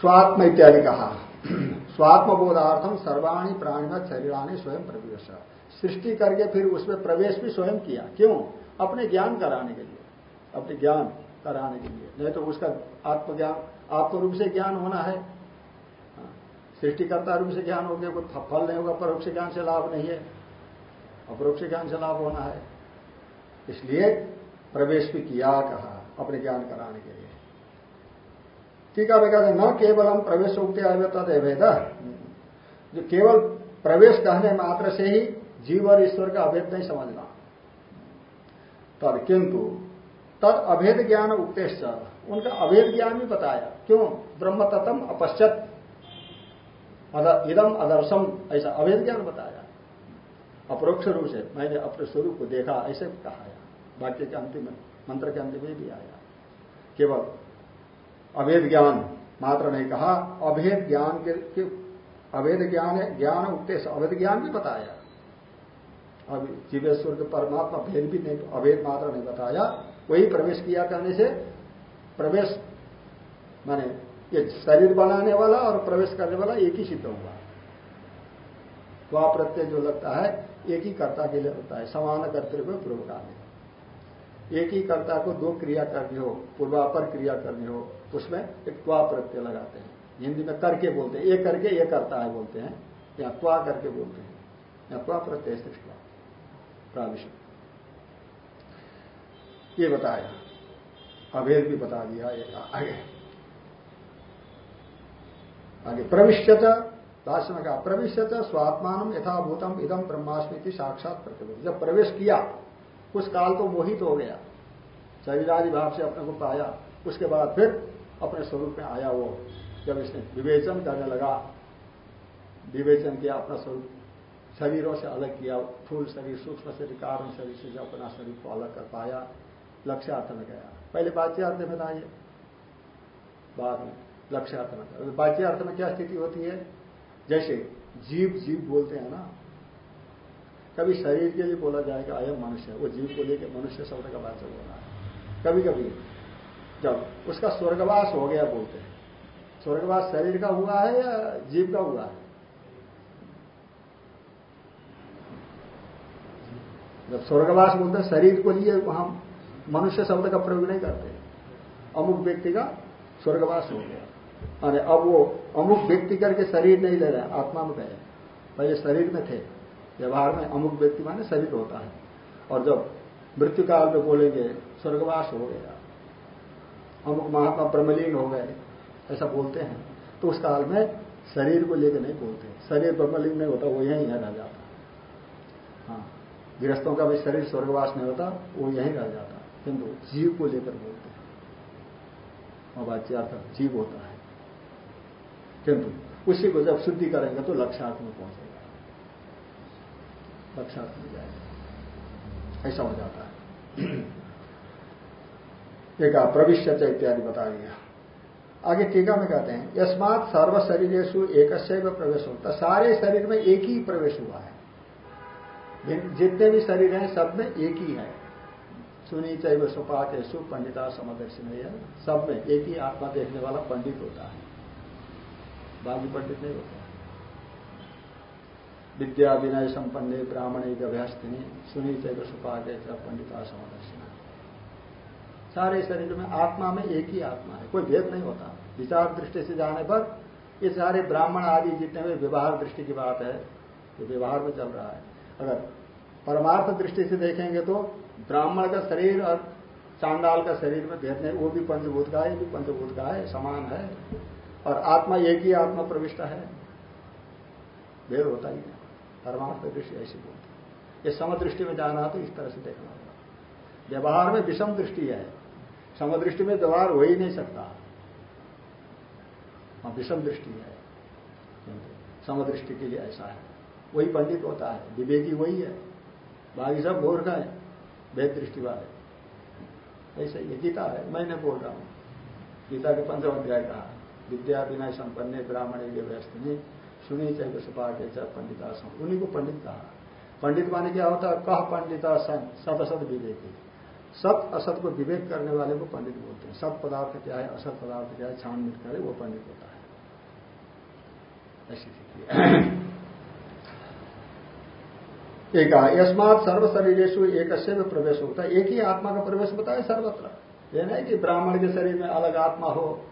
स्वात्म इत्यादि कहा। स्वात्म बोधार्थम सर्वाणी प्राणिमत शरीरानी स्वयं प्रवेश। सृष्टि करके फिर उसमें प्रवेश भी स्वयं किया। क्यों? अपने ज्ञान कराने के लिए। अपने ज्ञान कराने के लिए। नहीं तो उसका आत्मज्ञान आत्मरूप से ज्ञान होना है। हाँ, सृष्टिकर्ता रूप से ज्ञान हो गया कोई फल नहीं होगा परोक्ष ज्ञान से लाभ नहीं है। अपरोक्ष ज्ञान से लाभ होना है। इसलिए प्रवेश भी किया कहा अपने ज्ञान कराने के लिए। ठीक है कहते न केवल हम प्रवेश उगते आवे तद अभेद जो केवल प्रवेश कहने मात्र से ही जीव और ईश्वर का अभेद नहीं समझना। तद किंतु तद अभेद ज्ञान उक्तेश उनका अभेद ज्ञान भी बताया। क्यों? ब्रह्म तत्म अपश्चत इदम अदर्शम, ऐसा अभेद ज्ञान बताया। अपरोक्ष रूप से, मैंने अपने स्वरूप को देखा, ऐसे कहा वाक्य के अंतिम मंत्र के अंतिम में भी आया। केवल अभेद ज्ञान मात्र नहीं कहा अभेद ज्ञान के, के अभेद ज्ञान है ज्ञान उद्देश्य अवैध ज्ञान भी बताया। अब जीवेश्वर के परमात्मा भेद भी नहीं अभेद मात्र नहीं बताया। वही प्रवेश किया करने से प्रवेश माने ये शरीर बनाने वाला और प्रवेश करने वाला एक ही सिद्ध हुआ वह प्रत्यय जो लगता है एक ही कर्ता के लिए होता है समान कर्तव्य पूर्वकामी एक ही कर्ता को दो क्रिया करनी हो, पूर्वापर क्रिया करनी हो, उसमें एक त्वा प्रत्यय लगाते हैं। हिंदी में करके बोलते हैं, एक करके ये करता है बोलते हैं, या त्वा करके बोलते हैं, या त्वा प्रत्यय सृष्टि प्राविश ये बताया। अभेद भी बता दिया, ये आगे। आगे, प्रविश्यत भाष्य में कहा, प्रविश्यत स्वात्मान यथाभूतम इदम ब्रह्मास्मि साक्षात प्रतिबोध जब प्रवेश किया कुछ काल तो मोहित हो गया। शरीरादि भाव से अपने को पाया। उसके बाद फिर अपने स्वरूप में आया वो। जब इसने विवेचन करने लगा, विवेचन किया अपना स्वरूप, शरीरों से अलग किया फूल शरीर, सूक्ष्म शरीर, कारण शरीर से अपना शरीर को अलग कर पाया, लक्ष्यार्थ में गया। पहले बाच्यार्थ में था ये। बाद में लक्ष्यार्थ में बाच्यार्थ में क्या स्थिति होती है? जैसे जीव जीव बोलते हैं ना कभी शरीर के लिए बोला जाएगा अयम मनुष्य। वो जीव को लेकर मनुष्य शब्द का वाचक हो रहा है। कभी कभी जब उसका स्वर्गवास हो गया बोलते हैं, स्वर्गवास शरीर का हुआ है या जीव का हुआ है? जब स्वर्गवास बोलते हैं, शरीर को लिए वहाँ मनुष्य शब्द का प्रयोग नहीं करते। अमुक व्यक्ति का स्वर्गवास हो गया। अरे, अब वो अमुक व्यक्ति करके शरीर नहीं ले रहे आत्मा में गए। पहले शरीर में थे। व्यवहार में अमुक व्यक्ति माने शरीर होता है। और जब मृत्यु काल में बोलेंगे, स्वर्गवास हो गया, अमुक महात्मा ब्रह्मलीन हो गए, ऐसा बोलते हैं तो उस काल में शरीर को लेकर नहीं बोलते। शरीर ब्रह्मलीन नहीं होता, वो यहीं रह जाता। हाँ गृहस्थों का भी शरीर स्वर्गवास नहीं होता, वो यहीं रह जाता। किंतु जीव को लेकर बोलते हैं। अवाच्यार्थ जीव होता है। किंतु उसी को जब शुद्धि करेंगे तो लक्ष्यार्थ में पहुंचेगा लक्ष्यार्थ में जाएगा। ऐसा हो जाता है। एक प्रविश्य इत्यादि बता दिया। आगे टीका में कहते हैं, यस्मात सर्व शरीरेशु एक प्रवेश होता सारे शरीर में एक ही प्रवेश हुआ है। जितने भी शरीर हैं, सब में एक ही है। सुनी चैव सुपाकेशु पंडिता समदर्शी सब में एक ही आत्मा देखने वाला पंडित होता है। बाकी पंडित नहीं होता। विद्या विनय संपन्न ब्राह्मण गभ्यास्तिनी सुनी चैव सुपाके पंडिता समदर्शिना सारे शरीर में आत्मा में एक ही आत्मा है, कोई भेद नहीं होता। विचार दृष्टि से जाने पर ये सारे ब्राह्मण आदि जितने भी व्यवहार दृष्टि की बात है, ये व्यवहार में चल रहा है। अगर परमार्थ दृष्टि से देखेंगे तो ब्राह्मण का शरीर और चांडाल का शरीर में भेद नहीं, वो भी पंचभूत का है भी पंचभूत का है, समान है। और आत्मा एक ही आत्मा प्रविष्ट है। भेद होता ही नहीं परमार्थ दृष्टि ऐसी बोलती ये समदृष्टि में जाना तो इस तरह से देखना होगा। व्यवहार में विषम दृष्टि है। समदृष्टि में व्यवहार हो ही नहीं सकता। हाँ विषम दृष्टि है। समदृष्टि के लिए ऐसा है। वही पंडित होता है, विवेकी वही है। बाकी सब मूर्ख है वेद दृष्टि वाले। ऐसा ही गीता है, मैं नहीं बोल रहा हूँ। गीता के पंचम अध्याय कहा विद्या विनय संपन्न, ब्राह्मण के व्यस्त नहीं। सुनी चाहे सुपा के चाहे पंडिता उन्हीं को पंडित कहा। पंडित माने क्या होता? है कह पंडिता सन सद सद विवेकी। सत असत को विवेक करने वाले को पंडित बोलते हैं। सत पदार्थ क्या है? असत पदार्थ क्या है? छानबीन करे, वो पंडित होता है। ऐसी स्थिति एक यस्मात सर्व शरीरेशु एक में प्रवेश होता। है एक ही आत्मा का प्रवेश है सर्वत्र। यह नहीं कि ब्राह्मण के शरीर में अलग आत्मा हो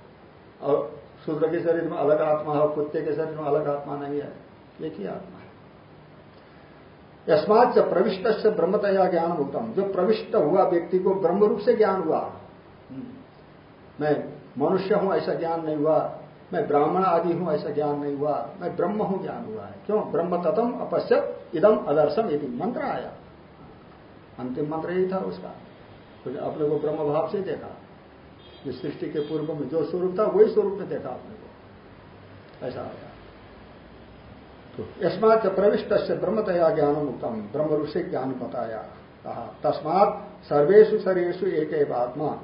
और शूद्र के शरीर में अलग आत्मा हो कुत्ते के शरीर में अलग आत्मा नहीं है। एक ही आत्मा है? यस्मात प्रविष्ट से ब्रह्मतया ज्ञान उत्तम जो प्रविष्ट हुआ व्यक्ति को, ब्रह्म रूप से ज्ञान हुआ। मैं मनुष्य हूँ, ऐसा ज्ञान नहीं हुआ। मैं ब्राह्मण आदि हूँ, ऐसा ज्ञान नहीं हुआ। मैं ब्रह्म हूँ, ज्ञान हुआ है। क्यों? ब्रह्म तथम अपश्यत इदम अदर्शम यदि मंत्र आया। अंतिम मंत्र यही था उसका। तो अपने को ब्रह्म भाव से देखा। जो सृष्टि के पूर्व में जो स्वरूप था, वही स्वरूप में देखा अपने को ऐसा आया तो यस्मात प्रविष्ट से ब्रह्मतया ज्ञान उत्तम ब्रह्म रूप से ज्ञान बताया। कहा, तस्मात सर्वेशु शरीरसु एक आत्मा।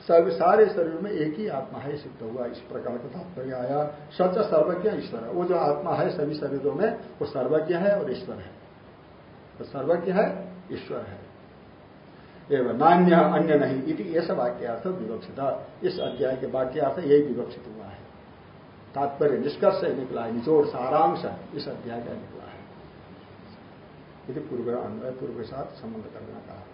सर्व, सारे शरीर में एक ही आत्मा है, सिद्ध हुआ। इस प्रकार का तात्पर्य आया। सच, सर्वज्ञ, ईश्वर। है वो जो आत्मा है, सभी शरीरों में, वो सर्वज्ञ है और ईश्वर है। तो सर्वज्ञ है, ईश्वर है। एवं नान्य अन्य नहीं इति सब वाक्यार्थ विवक्षित। इस अध्याय के वाक्यार्थ यही विवक्षित हुआ है। तात्पर्य निष्कर्ष निकला है, निचोड़ सारांश इस अध्याय का निकला है। यदि पूर्व अन्वय पूर्व के साथ संबंध करना कहा।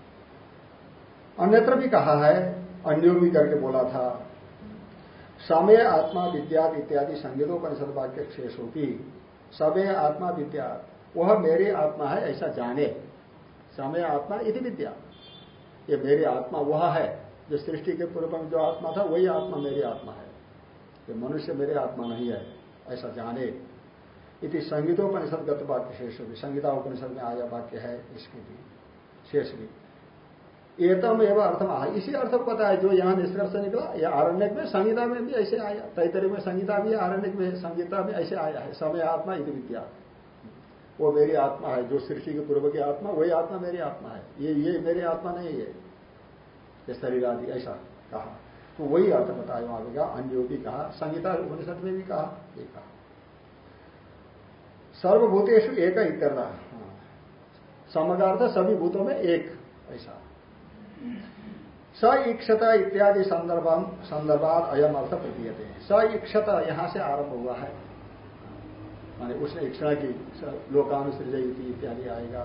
अन्यत्र भी कहा है, अन्यो भी करके बोला था, समय आत्मा विद्या इत्यादि संगीतों संगीतोपनिषद वाक्य शेष होती। समय आत्मा विद्या, वह मेरी आत्मा है ऐसा जाने। समय आत्मा इति विद्या। ये मेरी आत्मा वह है, जो सृष्टि के पूर्व में जो आत्मा था, वही आत्मा मेरी आत्मा है। ये मनुष्य मेरे आत्मा नहीं है, ऐसा जाने। इति संगीतोपनिषद गत वाक्य शेष भी संगीता उपनिषद में आया वाक्य है इसके भी, शेष भी। एतम एवं अर्थम आ इसी अर्थ को पता है जो यहाँ निष्कर्ष निकला या आरण्यक में संगीता में भी ऐसे आया तैतरी में संगीता भी आरण्य में संगीता में ऐसे आया है, समय आत्मा इति विद्या। वो मेरी आत्मा है, जो सृष्टि के पूर्व की आत्मा, वही आत्मा मेरी आत्मा है। ये ये मेरी आत्मा नहीं है। ये शरीर आदि, ऐसा कहा। तो वही अर्थ बताया वहाँ का अन्यो भी कहा संगीता उपनिषद में भी कहा, ये कहा। सर्वभूतेशु एक इत्यर्थ हाँ। समगार्थ सभी भूतों में एक, ऐसा। स इक्षता इत्यादि संदर्भ, संदर्भात अयम अर्थ प्रतीयते। हैं स इक्षता यहाँ से आरंभ हुआ है। माने उसने इच्छा की लोकानुसृजय इत्यादि आएगा।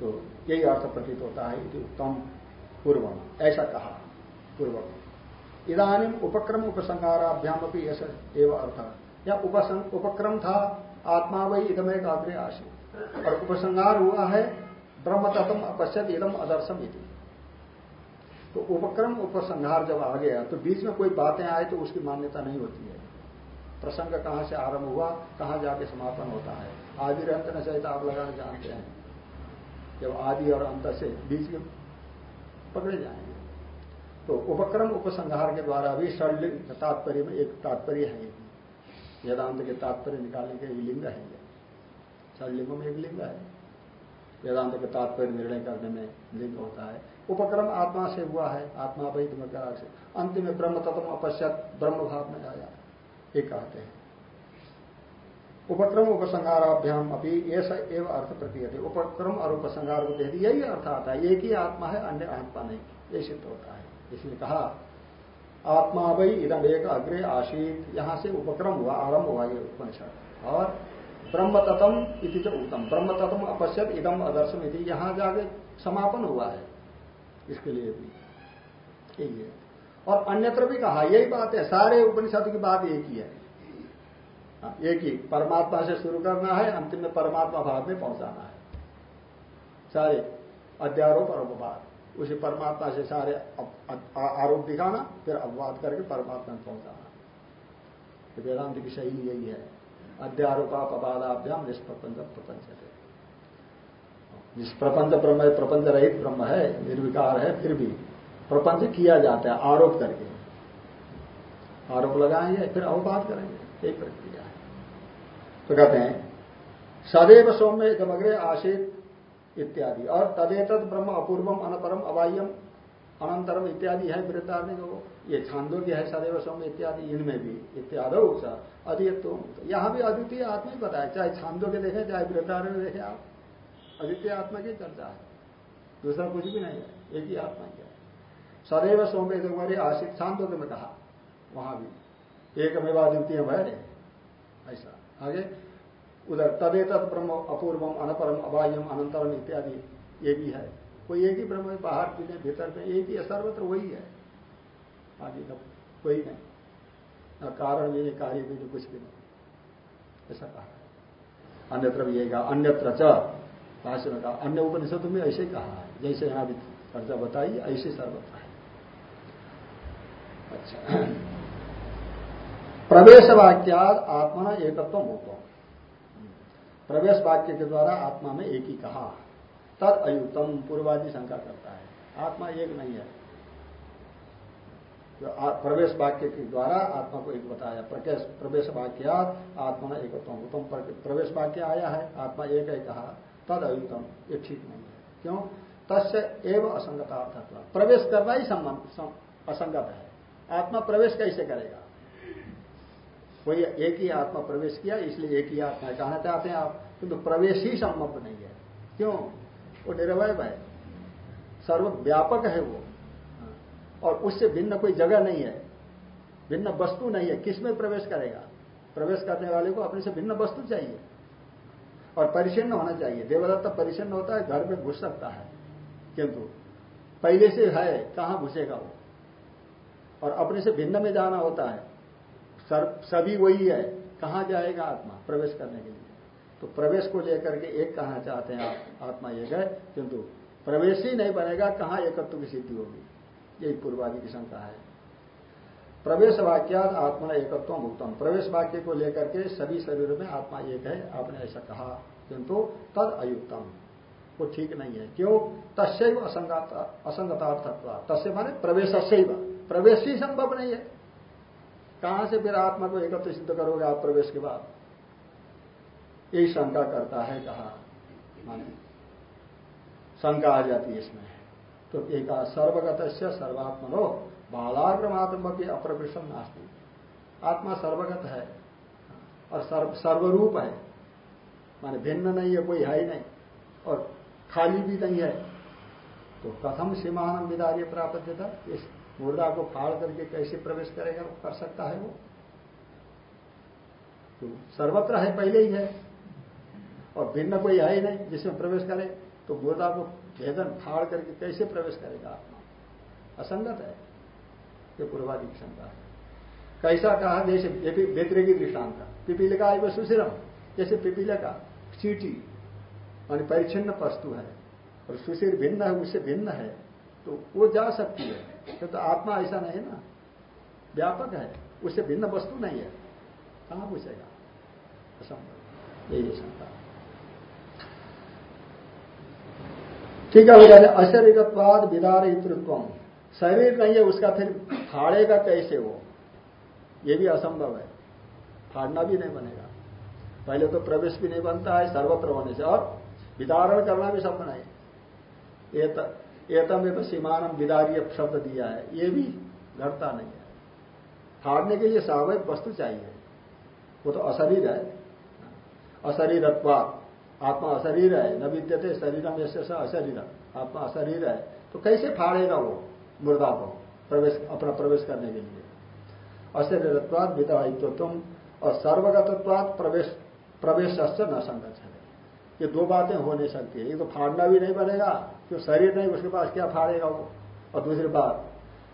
तो यही अर्थ प्रतीत होता है कि उत्तम पूर्वम, ऐसा कहा पूर्वम। इधानी उपक्रम उपसंहाराभ्याम अपनी ऐसा एवं अर्थ। या उपसंग उपक्रम था, आत्मा वही इधम एक काग्रे आशी और उपसंहार हुआ है ब्रह्म तत्म अपश्यत, इदम अदर्शम इति। तो उपक्रम उपसंहार जब आ गया तो बीच में कोई बातें आए तो उसकी मान्यता नहीं होती है। प्रसंग कहाँ से आरंभ हुआ, कहाँ जाके समापन होता है। आदि अंत न सहित आप लगाना जानते हैं। जब आदि और अंत से बीच में पकड़े जाएँगे। तो उपक्रम उपसंहार के द्वारा भी षडलिंग तात्पर्य में एक तात्पर्य है। वेदांत के तात्पर्य निकालने के लिंग है। षडलिंगों में एक लिंग है। वेदांत के तात्पर्य निर्णय करने में लिंग होता है। उपक्रम आत्मा से हुआ है। आत्मा वही से। अंतिम में ब्रह्म तत्व अपश्चात ब्रह्म भाव में आया। ये कहते हैं। उपक्रम उपसंहाराभ्याम अभी ऐसा एवं अर्थ प्रतीयत। उपक्रम और उपसंहार को कह यही अर्थ आता है, एक ही आत्मा है, अन्य आत्मा नहीं। ये सिद्ध होता है। इसलिए कहा, आत्मा वही इदम एक अग्रे आशीत यहाँ से उपक्रम हुआ, आरंभ हुआ ये उपनिषद। और ब्रह्म तत्म इति जो उत्तम ब्रह्म तत्म अपश्यत, इदम अदर्शम इति। यहाँ जाके समापन हुआ है। इसके लिए भी। यही है। और अन्यत्र भी कहा, यही बात है, सारे उपनिषद की बात एक ही है। एक ही, परमात्मा से शुरू करना है, अंतिम में परमात्मा भाव में पहुंचाना है। सारे अध्यारोप और अपवाद, उसी परमात्मा से सारे आरोप दिखाना, फिर अपवाद करके परमात्मा में पहुंचाना। वेदांत की शैली यही है। अध्यारोपापवादाभ्याम निष्प्रपंच, प्रपंच निष्प्रपंच ब्रह्म, प्रपंच रहित ब्रह्म है, निर्विकार है, फिर भी प्रपंच किया जाता है, आरोप करके। आरोप लगाएँगे, फिर अवपात करेंगे। एक प्रक्रिया है। तो कहते हैं, सदैव सौम्य जमग्रे आशित इत्यादि। और तदेतत ब्रह्म अपूर्वम अनपरम अवाह्यम अनंतरम इत्यादि है वृद्धार्मिक को ये छांदो की है, सदैव सौम्य इत्यादि, इनमें भी इत्यादि अद्वित्व यहाँ भी अद्वितीय आत्मा ही बताया, चाहे छांदो के देखें, चाहे वृद्धार्मिक देखें आप, अद्वितीय आत्मा की चर्चा है। दूसरा कुछ भी नहीं है, एक ही आत्मा है। सदैव सोमेद कुमारी आशित शांत में कहा, वहाँ भी। एकमेवा द्वितीय भय ऐसा। आगे, उधर तदेत ब्रह्म अपूर्वम, अनपरम, अबाह्यम अनंतरम इत्यादि, ये भी है। कोई एक ही ब्रह्म बाहर भी नहीं, भीतर में एक ही सर्वत्र वही है। आगे का कोई नहीं। न कारण भी नहीं, कार्य भी नहीं, कुछ भी नहीं। ऐसा कहा। अन्यत्र भी यही कहा। अन्यत्र च, भाष्य में कहा। अन्य उपनिषद में ऐसे कहा है। जैसे यहाँ भी चर्चा बताई ऐसे सर्वत्र। है अच्छा प्रवेश वाक्याद आत्मा एकत्व होता प्रवेश वाक्य के द्वारा आत्मा में एक ही कहा। तद अयुक्तम पूर्वादि शंका करता है। आत्मा एक नहीं है। तो प्रवेश वाक्य के द्वारा आत्मा को एक बताया। प्रवेश प्रवेश वाक्य आत्मा एकत्व उत्तम प्रवेश वाक्य आया है, आत्मा एक है कहा। तद अयुतम, ये ठीक नहीं है। क्यों? तस्य एवं असंगता प्रवेश करना ही असंगत है। आत्मा प्रवेश कैसे करेगा? कोई एक ही आत्मा प्रवेश किया, इसलिए एक ही आत्मा कहना चाहते हैं आप, किंतु तो प्रवेश ही संभव नहीं है। क्यों? वो निरवय है। सर्वव्यापक है वो। और उससे भिन्न कोई जगह नहीं है। भिन्न वस्तु नहीं है। किसमें प्रवेश करेगा? प्रवेश करने वाले को अपने से भिन्न वस्तु चाहिए। और परिचिन्न होना चाहिए। देवदत्त परिचिन्न होता है, घर में घुस सकता है। किंतु, पहले से है, कहाँ घुसेगा वो? और अपने से भिन्न में जाना होता है। सभी वही है। कहाँ जाएगा आत्मा? प्रवेश करने के लिए। तो प्रवेश को लेकर के एक कहना चाहते हैं आप? आत्मा एक है, किंतु प्रवेश ही नहीं बनेगा, कहाँ एकत्व की सिद्धि होगी? यही पूर्वादि की शंका है। प्रवेश वाक्यात आत्मा एकत्व मुक्तम प्रवेश वाक्य को लेकर के सभी शरीरों में आत्मा एक है। आपने ऐसा कहा, किंतु तद अयुक्तम। वो ठीक नहीं है। क्यों? तस्व असंगता, असंगतार्थत्व। तस्य माने प्रवेश प्रवेश ही संभव नहीं है। कहाँ से फिर आत्मा को एकत्र सिद्ध करोगे आप प्रवेश के बाद? यही शंका करता है कहा। माने शंका आ जाती है इसमें। तो एक सर्वगत सर्वात्मनो बालाग्रमात्म की अप्रवृषम नास्ती। आत्मा सर्वगत है और सर्व सर्वरूप है। माने भिन्न नहीं है, कोई है ही नहीं और खाली भी नहीं है। तो कथम सीमान विदार्य प्राप्त था इस मुर्दा को फाड़ करके कैसे प्रवेश करेगा कर सकता है वो? तो सर्वत्र है, पहले ही है। और भिन्न कोई है ही नहीं, जिसमें प्रवेश करे तो मुर्दा को भेदन फाड़ करके कैसे प्रवेश करेगा आत्मा? असंगत है। ये पूर्वादि की शंका है। कैसा कहा, जैसे व्यतिरिकी दृष्टांत। पिपीलिका है वो सुशिरम। जैसे पिपीले का चीटी, मान परिचिन्न वस्तु है, और सुशीर भिन्न है, उससे भिन्न है तो वो जा सकती है। तो आत्मा ऐसा नहीं है ना। व्यापक है। उससे भिन्न वस्तु नहीं है। कहाँ पूछेगा? असंभव यही ठीक है कहते अशरीरत्वाद विदार इतृत्व शरीर नहीं है, उसका फिर फाड़ेगा कैसे वो? ये भी असंभव है। फाड़ना भी नहीं बनेगा। पहले तो प्रवेश भी नहीं बनता है, सर्वत्र होने से। और विदारण करना भी संभव नहीं। एतम में तो सीमानम विदारीय शब्द दिया है। ये भी घटता नहीं है। फाड़ने के लिए स्वाभाविक वस्तु चाहिए। वो तो अशरीर है। अशरीरत्वाद आत्मा अशरीर है। न विद्यते शरीरम ऐसे अशरीर। आत्मा अशरीर है। तो कैसे फाड़ेगा वो मुर्दा को प्रवेश अपना प्रवेश करने के लिए? अशरीरत्वाद विदायित्व तुम और सर्वगतत्वाद प्रवेश प्रवेश न संगत है ये दो बातें हो नहीं सकती है। ये तो फाड़ना भी नहीं बनेगा। क्यों शरीर नहीं, उसके पास क्या फाड़ेगा वो? और दूसरी बात,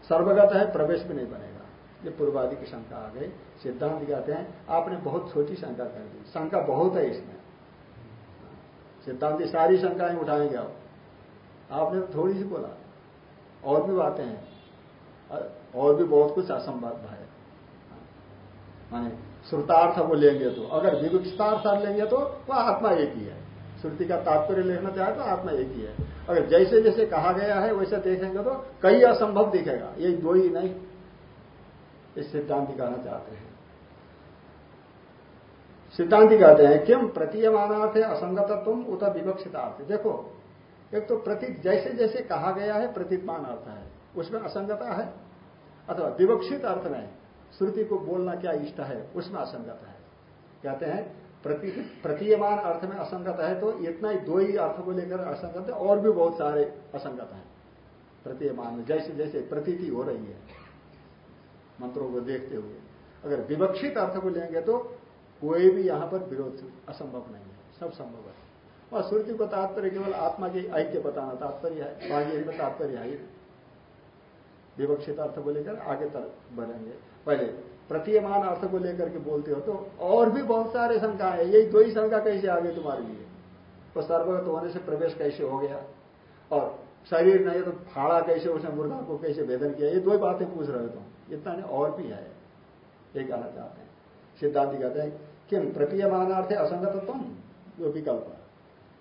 सर्वगत है, प्रवेश भी नहीं बनेगा। ये पूर्वादि की शंका आ गई, सिद्धांत कहते हैं, आपने बहुत छोटी शंका कर दी। शंका बहुत है इसमें। सिद्धांत सारी शंकाएँ उठाएँगे आप। आपने तो थोड़ी सी बोला। और भी बातें हैं। और भी बहुत कुछ असंभव है। माने श्रुतार्थ वो लेंगे तो। अगर विविक्षतार्थ लेंगे तो वह आत्मा एक ही है। श्रुति का तात्पर्य लेना चाहे तो आत्मा एक ही है। अगर जैसे जैसे कहा गया है, वैसे देखेंगे तो कई असंभव दिखेगा। ये दो ही नहीं। इस सिद्धांत कहना चाहते हैं। सिद्धांति कहते हैं, किम प्रतीयमानार्थ है असंगत तुम उत विवक्षितार्थ। देखो, एक तो प्रतीक जैसे जैसे कहा गया है प्रतीतमान अर्थ है। उसमें असंगता है, अथवा विवक्षित अर्थ में श्रुति को बोलना क्या इष्ट है, उसमें असंगत है। कहते हैं प्रतीयमान अर्थ में असंगत है तो इतना ही दो ही अर्थ को लेकर असंगत है, और भी बहुत सारे असंगत है। प्रतीयमान में जैसे जैसे प्रतीति हो रही है, मंत्रों को देखते हुए। अगर विवक्षित अर्थ को लेंगे तो कोई भी यहाँ पर विरोध असंभव नहीं है, सब संभव है। और श्रुति को तात्पर्य केवल आत्मा की ऐक्य बताना, तात्पर्य है बाकी तात्पर्य है। विवक्षित अर्थ को लेकर आगे तक बढ़ेंगे। पहले प्रतीयमान अर्थ को लेकर के बोलते हो तो और भी बहुत सारे शंका है। यही दो ही शंका कैसे आ गई तुम्हारे लिए? तो सर्वगत होने से प्रवेश कैसे हो गया? और शरीर नहीं तो फाड़ा कैसे उसने मुर्गा को कैसे वेदन किया? ये दो ही बातें पूछ रहे तुम। इतना नहीं, और भी है। ये कहना चाहते हैं। सिद्धांत कहते हैं, किम प्रतीयमान अर्थ है असंगत तुम? जो विकल्प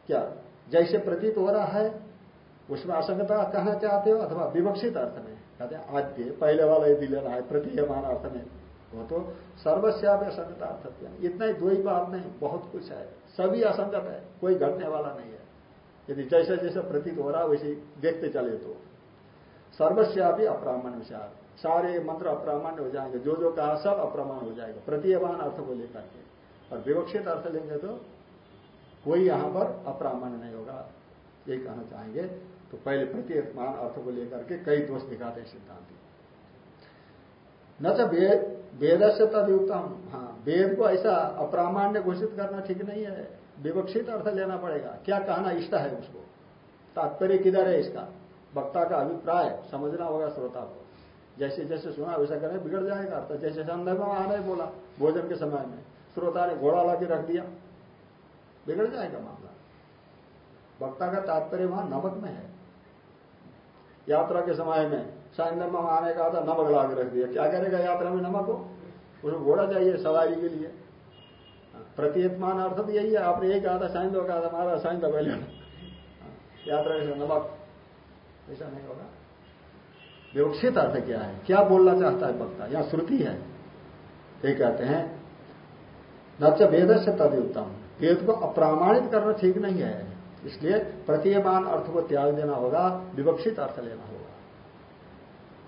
क्या जैसे प्रतीत हो रहा है, उसमें असंगता कहना चाहते हो अथवा विवक्षित अर्थ में? कहते हैं आद्य, पहले वाला यदि लेना है प्रतीयमान अर्थ में। वो तो सर्वस्याप असंगता अर्थ इतना ही दो ही बात नहीं, बहुत कुछ है। सभी असंगत है, कोई घटने वाला नहीं है। यदि जैसे जैसे प्रतीत हो रहा, वैसे देखते चले तो। सर्वस्यापी अप्रामाण्य विचार सारे मंत्र अप्रामाण्य हो जाएँगे। जो जो कहा, सब अप्रमाण हो जाएगा। प्रतीयमान अर्थ को लेकर के। और विवक्षित अर्थ लेंगे तो कोई यहाँ पर अप्रामाण्य नहीं होगा। यही कहना चाहेंगे। तो पहले प्रतीयमान अर्थ को लेकर के कई दोष दिखाते हैं सिद्धांत। न तो वेद से तदयुक्तम हाँ वेद को ऐसा अप्रामाण्य घोषित करना ठीक नहीं है। विवक्षित अर्थ लेना पड़ेगा। क्या कहना इष्ट है उसको? तात्पर्य किधर है इसका? वक्ता का अभिप्राय समझना होगा श्रोता को। जैसे जैसे सुना, वैसा करें, बिगड़ जाएगा अर्थ। जैसे संदर्भ में आने बोला, भोजन के समय में। श्रोता ने घोड़ा ला रख दिया। बिगड़ जाएगा मामला। वक्ता का तात्पर्य वहाँ नमक में है। यात्रा के समय में संगम में आने का था नमक ला रख दिया। क्या करेगा यात्रा में नमक हो उसको घोड़ा चाहिए सवारी के लिए। प्रतीयमान अर्थ तो यही है आपने यही कहा था साइन दो कहा था लेना यात्रा के नमक। ऐसा नहीं होगा। विवक्षित अर्थ क्या है? क्या बोलना चाहता है वक्ता? यहाँ श्रुति है? ये कहते हैं नच वेद से तदयुक्तम वेद को अप्रामाणित करना ठीक नहीं है। इसलिए प्रतीयमान अर्थ को त्याग देना होगा, विवक्षित अर्थ लेना होगा।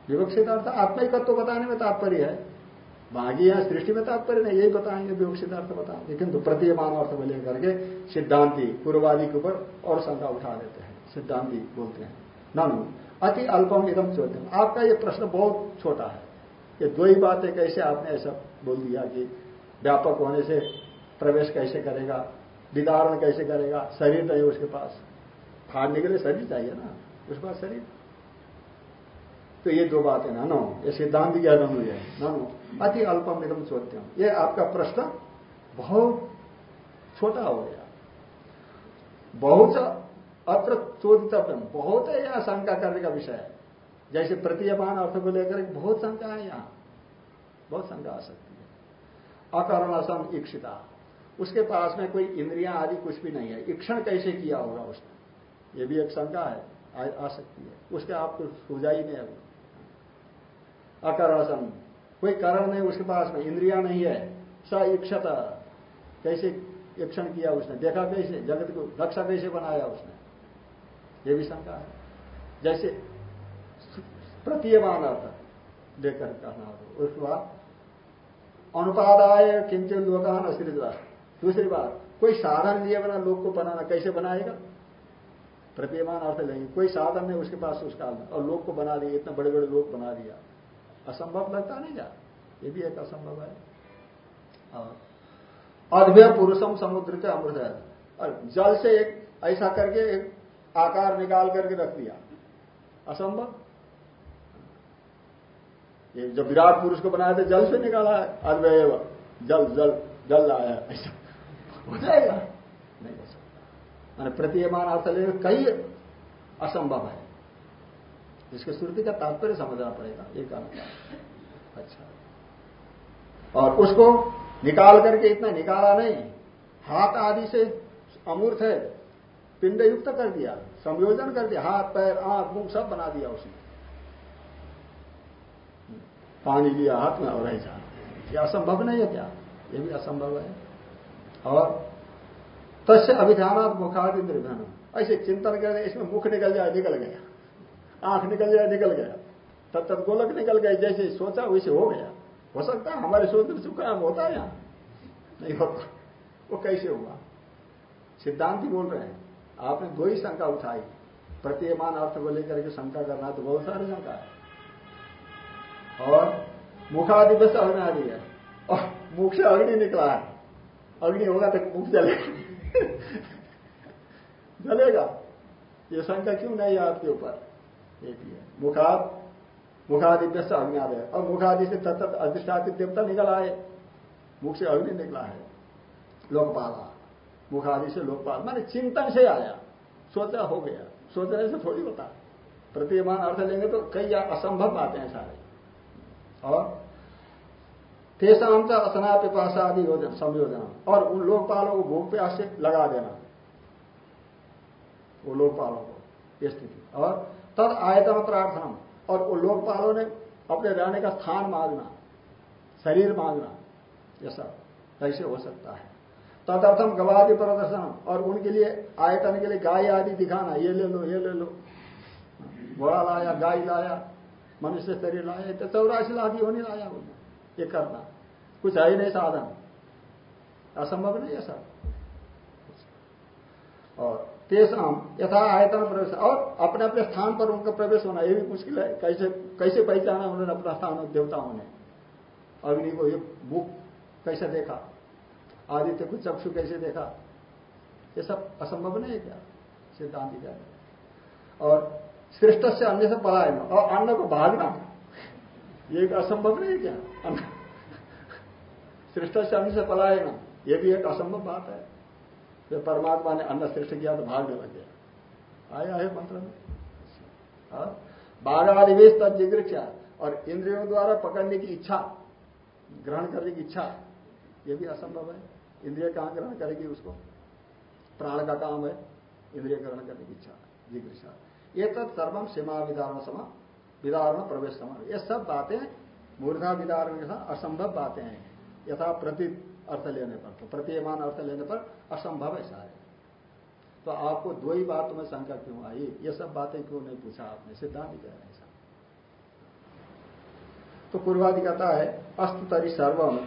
विवक्षित अर्थ आत्मिक तो बताने में तात्पर्य है। बाकी यहाँ सृष्टि में तात्पर्य नहीं, यही बताएँगे, विवक्षित अर्थ बताएँगे। किंतु प्रतीयमान अर्थ को लेकर के सिद्धांति, पूर्वादि के ऊपर और शंका उठा देते हैं। सिद्धांति बोलते हैं। ननु, अति अल्पम एकदम चौथम आपका ये प्रश्न बहुत छोटा है। ये दो ही बातें कैसे आपने ऐसा बोल दिया कि व्यापक होने से प्रवेश कैसे करेगा? विदारण कैसे करेगा? शरीर नहीं उसके पास। फाड़ने के लिए शरीर चाहिए ना, उसके पास शरीर। तो ये दो बातें ना, नो ये सिद्धांत क्या ननु ये नो अति अल्पम इदम चौथ्यम ये आपका प्रश्न बहुत छोटा हो गया। बहुत अत्र चोदितव्यम बहुत है यहाँ शंका करने का विषय। है जैसे प्रतीयमान अर्थ को लेकर बहुत शंका है यहाँ। बहुत शंका आ सकती है। अकर्णसम इक्षिता उसके पास में कोई इंद्रिया आदि कुछ भी नहीं है। इक्षण कैसे किया होगा उसने? ये भी एक शंका है। आ, आ सकती है। उसके आपको सूझा ही नहीं अभी अकर्णसम कोई कारण नहीं उसके पास में। इंद्रिया नहीं है। स इक्षत। कैसे इक्षण किया उसने? देखा कैसे? जगत को रक्षा कैसे बनाया उसने? ये भी शंका है। जैसे प्रतीयमान अर्थ लेकर कहना उसके बाद अनुपादाय किंचन लोकान असृजवा दूसरी बात, कोई साधन लिए बना, लोग को बनाना, कैसे बनाएगा? प्रतीयमान अर्थ लेंगे। कोई साधन नहीं, उसके पास उस काल में और लोग को बना दिया, इतने बड़े बड़े लोग बना दिया। असंभव लगता नहीं जा। ये भी एक असंभव है। और अद्भय पुरुषम समुद्र के अमृत है। और जल से एक, ऐसा करके एक आकार निकाल करके रख दिया। असंभव? ये जब विराट पुरुष को बनाया था, जल से निकाला है। अद्वय जल जल जल लाया ऐसा हो जाएगा नहीं हो सकता। मैंने प्रतीयमान अर्थ कई असंभव है। जिसके श्रुति का तात्पर्य समझना पड़ेगा, ये अच्छा। और उसको निकाल करके इतना निकाला नहीं। हाथ आदि से अमूर्त है। पिंड युक्त कर दिया, संयोजन कर दिया। हाथ, पैर, आँख, मुँह सब बना दिया उसने। पानी लिया, हाथ में और ऐसा ये असंभव नहीं है क्या? ये भी असंभव है। और तस्य अभिधानात मुखादि निर्भन ऐसे चिंतन कर इसमें मुख निकल जाए, निकल गया। आँख निकल जाए, निकल गया। तब तक गोलक निकल गए, जैसे सोचा वैसे हो गया। हो सकता है हमारे सोच से काम होता है यहाँ। नहीं होता। वो कैसे हुआ? सिद्धांत ही बोल रहे हैं। आपने दो ही शंका उठाई। प्रतीयमान अर्थ को लेकर के शंका करना तो बहुत सारी शंका है। और मुखादि बस अग्नि आदि है। और मुख से अग्नि निकला है। अग्नि होगा तो मुख जलेगा। जलेगा। ये शंका क्यों नहीं है आपके ऊपर? एक ही है। मुखाद मुखादिव्य से अग्नि आदि और मुखादि से तत्त अधिष्ठापित देवता निकल आए। मुख से अग्नि निकला है। लोकपाला। मुखादि से लोकपाल। माने चिंतन से आया। सोचा हो गया। सोचने से थोड़ी होता। प्रतिमान अर्थ लेंगे तो कई असंभव आते हैं सारे। और तेसाम का असना पिपाशा आदि योजन संयोजन। और उन लोकपालों को भूख प्यास से लगा देना। वो लोकपालों को, ये स्थिति। और तद आयतन प्रार्थना और वो लोकपालों ने अपने रहने का स्थान मांगना, शरीर मांगना, ये सब। कैसे हो सकता है। तदर्थम गवादि प्रदर्शन और उनके लिए आयतन के लिए गाय आदि दिखाना, ये ले लो, ये ले लो। घोड़ा लाया, गाय लाया, मनुष्य शरीर लाया तो चौरासी ही होने लाया उन्हें ये करना। कुछ है ही नहीं साधन। असंभव नहीं है सब। और तेसाम, यथा आयतन प्रवेश। और अपने अपने स्थान पर उनका प्रवेश होना, ये भी मुश्किल है कैसे कैसे पहचाना उन्होंने अपना स्थान देवताओं ने? अग्नि को ये मुख कैसे देखा? आदित्य को चक्षु कैसे देखा? ये सब असंभव नहीं है क्या? सिद्धांत और श्रेष्ठ से अन्य से पलायन और अन्न को भागना ये एक असंभव नहीं है क्या? अन्न श्रेष्ठ से अन्य से पलायन ये भी एक असंभव बात है। जब परमात्मा ने अन्न श्रेष्ठ किया तो भागने लग गया। आया है मंत्र में। बाघाधिवेश तब जिग्रक्षा और इंद्रियों द्वारा पकड़ने की इच्छा, ग्रहण करने की इच्छा, ये भी असंभव है। इंद्रिय कहाँ ग्रहण करेगी उसको? प्राण का काम है। इंद्रिय ग्रहण करने की इच्छा जिज्ञा ये तब सर्वम सीमा विदारण समा विदारण प्रवेश समा ये सब बातें मूर्धा विदारण के साथ असंभव बातें हैं। यथा प्रति अर्थ लेने पर तो प्रतीयमान अर्थ लेने पर असंभव है। सारे तो आपको दो ही बातों में शंका क्यों आई? ये सब बातें क्यों नहीं पूछा आपने? सिद्धांत कह रहे ऐसा तो पूर्वादि कहता है, अस्त तरी सर्वम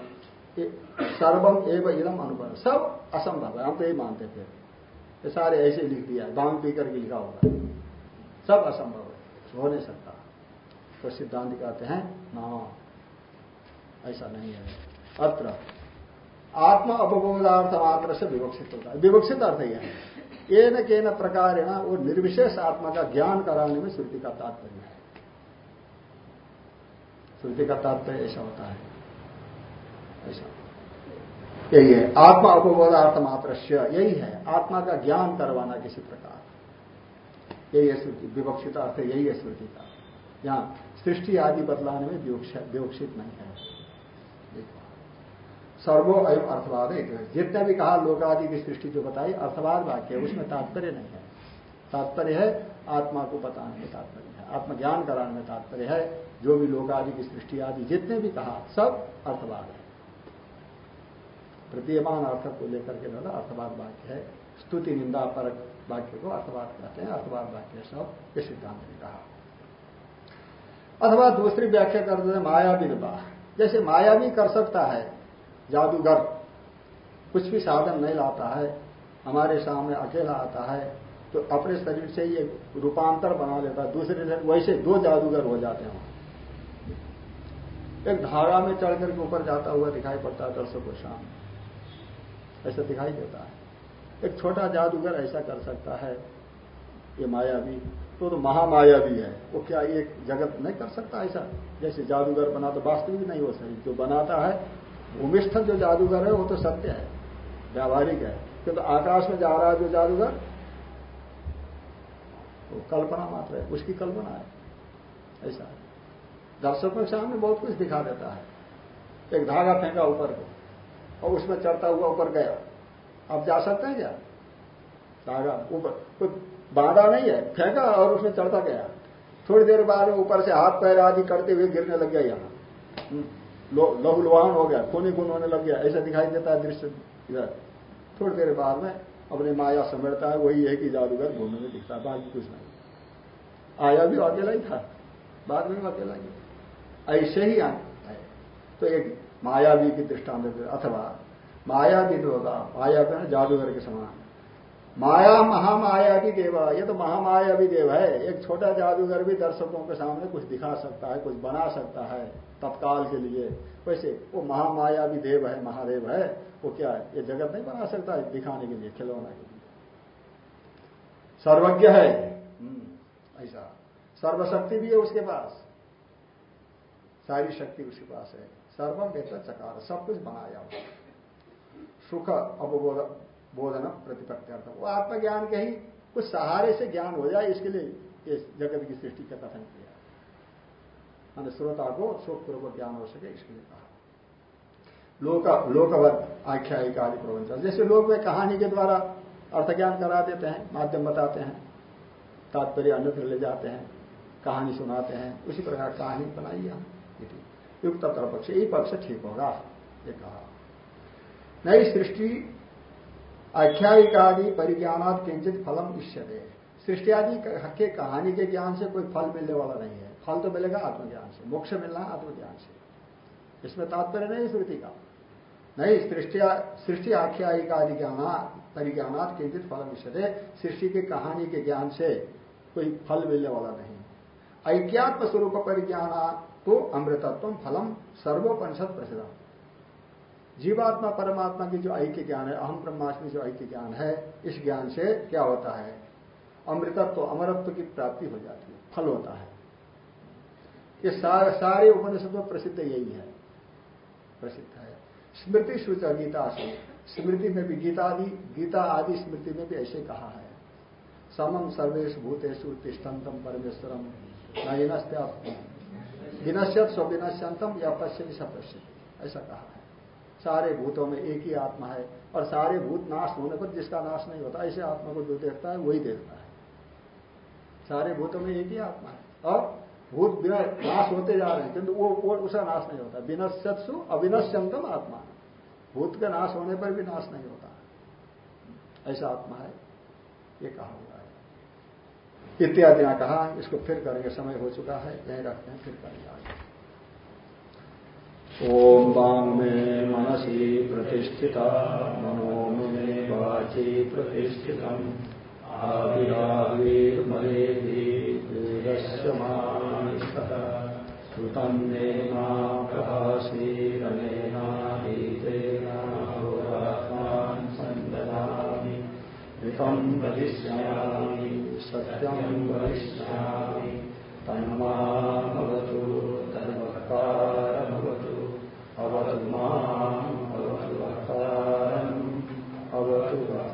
सर्वम एवं इदम अनुभव सब असंभव है, हम तो यही मानते थे। ये सारे ऐसे लिख दिया है, बांग पी करके लिखा होगा। सब असंभव है, हो नहीं सकता। तो सिद्धांत कहते हैं, ना। ऐसा नहीं है। अत्र, आत्मा अपबोधार्थ मात्र से विवक्षित होता है। विवक्षित अर्थ यह है। न के न प्रकार वो निर्विशेष आत्मा का ज्ञान कराने में श्रुति का तात्पर्य है। श्रुति का तात्पर्य ऐसा होता है। ऐसा। यही है। आत्मा अपबोधार्थ मात्र यही है। आत्मा का ज्ञान करवाना किसी प्रकार। यही है श्रुति। विवक्षित अर्थ यही है श्रुति का। यहाँ सृष्टि आदि बदलाने में विवक्षित नहीं है। सर्वो अयम अर्थवाद एक जितने भी कहा लोक आदि की सृष्टि जो बताई, अर्थवाद वाक्य है, उसमें तात्पर्य नहीं है। तात्पर्य है आत्मा को बताने में तात्पर्य है। आत्मज्ञान कराने में तात्पर्य है। जो भी लोक आदि की सृष्टि आदि जितने भी कहा, सब अर्थवाद है। प्रतीयमान अर्थ को लेकर के ना अर्थवाद वाक्य है। स्तुति, निंदा पर वाक्य को अर्थवाद कहते हैं। अर्थवाद वाक्य सब, ये सिद्धांत ने कहा। अथवा दूसरी व्याख्या करते हैं माया विधवा जैसे माया भी कर सकता है, जादूगर। कुछ भी साधन नहीं लाता है, हमारे सामने अकेला आता है तो अपने शरीर से ये रूपांतर बना लेता है। दूसरे शरीर वैसे दो जादूगर हो जाते हैं एक धारा में चढ़ करके ऊपर जाता हुआ दिखाई पड़ता है दर्शकों को सामने। ऐसा दिखाई देता है। एक छोटा जादूगर ऐसा कर सकता है, ये माया भी तो तो महामाया भी है। वो क्या एक जगत नहीं कर सकता ऐसा? जैसे जादूगर बना तो वास्तविक नहीं हो सही जो बनाता है भूमिस्थ जो जादूगर है, वो तो सत्य है, व्यावहारिक है। किंतु तो आकाश में जा रहा है जो जादूगर, वो तो कल्पना मात्र है, उसकी कल्पना है। ऐसा। है दर्शकों के सामने बहुत कुछ दिखा देता है। एक धागा फेंका ऊपर को, और उसमें चढ़ता हुआ ऊपर गया। आप जा सकते हैं क्या? धागा ऊपर, कोई बाधा नहीं है फेंका और उसमें चढ़ता गया। थोड़ी देर बाद ऊपर से हाथ पैर आदि करते हुए गिरने लग गया यहाँ। हम्म, लहुलवान हो गया खूनी खून होने लग गया ऐसा दिखाई देता है दृश्य इधर। थोड़ी देर बाद में अपनी माया समेटता है वही है कि जादूगर घूमने में दिखता है बाकी कुछ नहीं। आया भी अकेला ही था बाद में अकेला ही। ऐसे ही है तो एक मायावी की दृष्टांत अथवा मायावी होगा माया जादूगर के समान। माया महामाया भी देव ये तो महामाया भी देव है। एक छोटा जादूगर भी दर्शकों के सामने कुछ दिखा सकता है कुछ बना सकता है तत्काल के लिए। वैसे वो महामाया भी देव है महादेव है वो क्या है? ये जगत नहीं बना सकता है दिखाने के लिए खिलौना के लिए। सर्वज्ञ है। हम्म, ऐसा। सर्वशक्ति भी है उसके पास। सारी शक्ति उसके पास है। सर्वम बेहतर चकार सब कुछ बनाया सुख अवबोध बोधन प्रतिपत्त्यर्थ वो आत्मज्ञान के ही कुछ सहारे से ज्ञान हो जाए, इसके लिए ये जगत की सृष्टि का कथन किया। मान श्रोता को सुखपूर्वक ज्ञान हो सके, इसके लिए कहा। लोक, लोकवत आख्यायिक आदि प्रवंचन। जैसे लोग वे कहानी के द्वारा अर्थ ज्ञान करा देते हैं, माध्यम बताते हैं, तात्पर्य अन्यत्र ले जाते हैं, कहानी सुनाते हैं, उसी प्रकार कहानी बनाई हम। युक्त पक्ष यही पक्ष ठीक होगा, ये कहा। नई सृष्टि आख्यायिकादि परिज्ञानात किंचित फलम इष्यते। सृष्टि आदि के कहानी के ज्ञान से कोई फल मिलने वाला नहीं है। फल तो मिलेगा आत्मज्ञान से। मोक्ष मिलना आत्मज्ञान से। इसमें तात्पर्य नहीं श्रुति का। नहीं सृष्टि सृष्टि आख्यायिकादि ज्ञान परिज्ञानात किंचित फल इष्यते। सृष्टि की कहानी के ज्ञान से कोई फल मिलने वाला नहीं। ऐक्यात्म स्वरूप परिज्ञान तो अमृतत्व फलम सर्वोपनिषद प्रसिद्ध जीवात्मा परमात्मा की जो ऐक्य ज्ञान है अहम ब्रह्माष्टमी जो ऐक्य ज्ञान है इस ज्ञान से क्या होता है? अमृतत्व अमरत्व की प्राप्ति हो जाती है फल होता है। ये सारे, सारे उपनिषद में प्रसिद्ध यही है। प्रसिद्ध है। स्मृति सूच गीता से स्मृति में भी गीता आदि गीता आदि स्मृति में भी ऐसे कहा है। समम सर्वेश भूतेषु तिष्ठतम परमेश्वरम न विनश्यत स्विनश्यंतम या सपश्यति ऐसा कहा है। सारे भूतों में एक ही आत्मा है और सारे भूत नाश होने पर जिसका नाश नहीं होता ऐसे आत्मा को जो देखता है वही देखता है। सारे भूतों में एक ही आत्मा है। और भूत बिना नाश होते जा रहे हैं किंतु वो, उसका नाश नहीं होता। विनश्यत्सु अविनश्यंतम आत्मा। भूत के नाश होने पर भी नाश नहीं होता। ऐसा आत्मा है। ये कहा हुआ है। इत्यादि कहा इसको फिर करेंगे समय हो चुका है। यही रखते हैं फिर करेंगे आगे। ॐ वाङ् मे मनसि प्रतिष्ठिता, मनो मे वाचि प्रतिष्ठितम् आविराविर्मलेभिरस्य मानिष्ठः श्रुतम् मा प्रभासीरनेनानीतेनाहोरात्मान् सन्ददामि अवतु माम् अवतु अवतु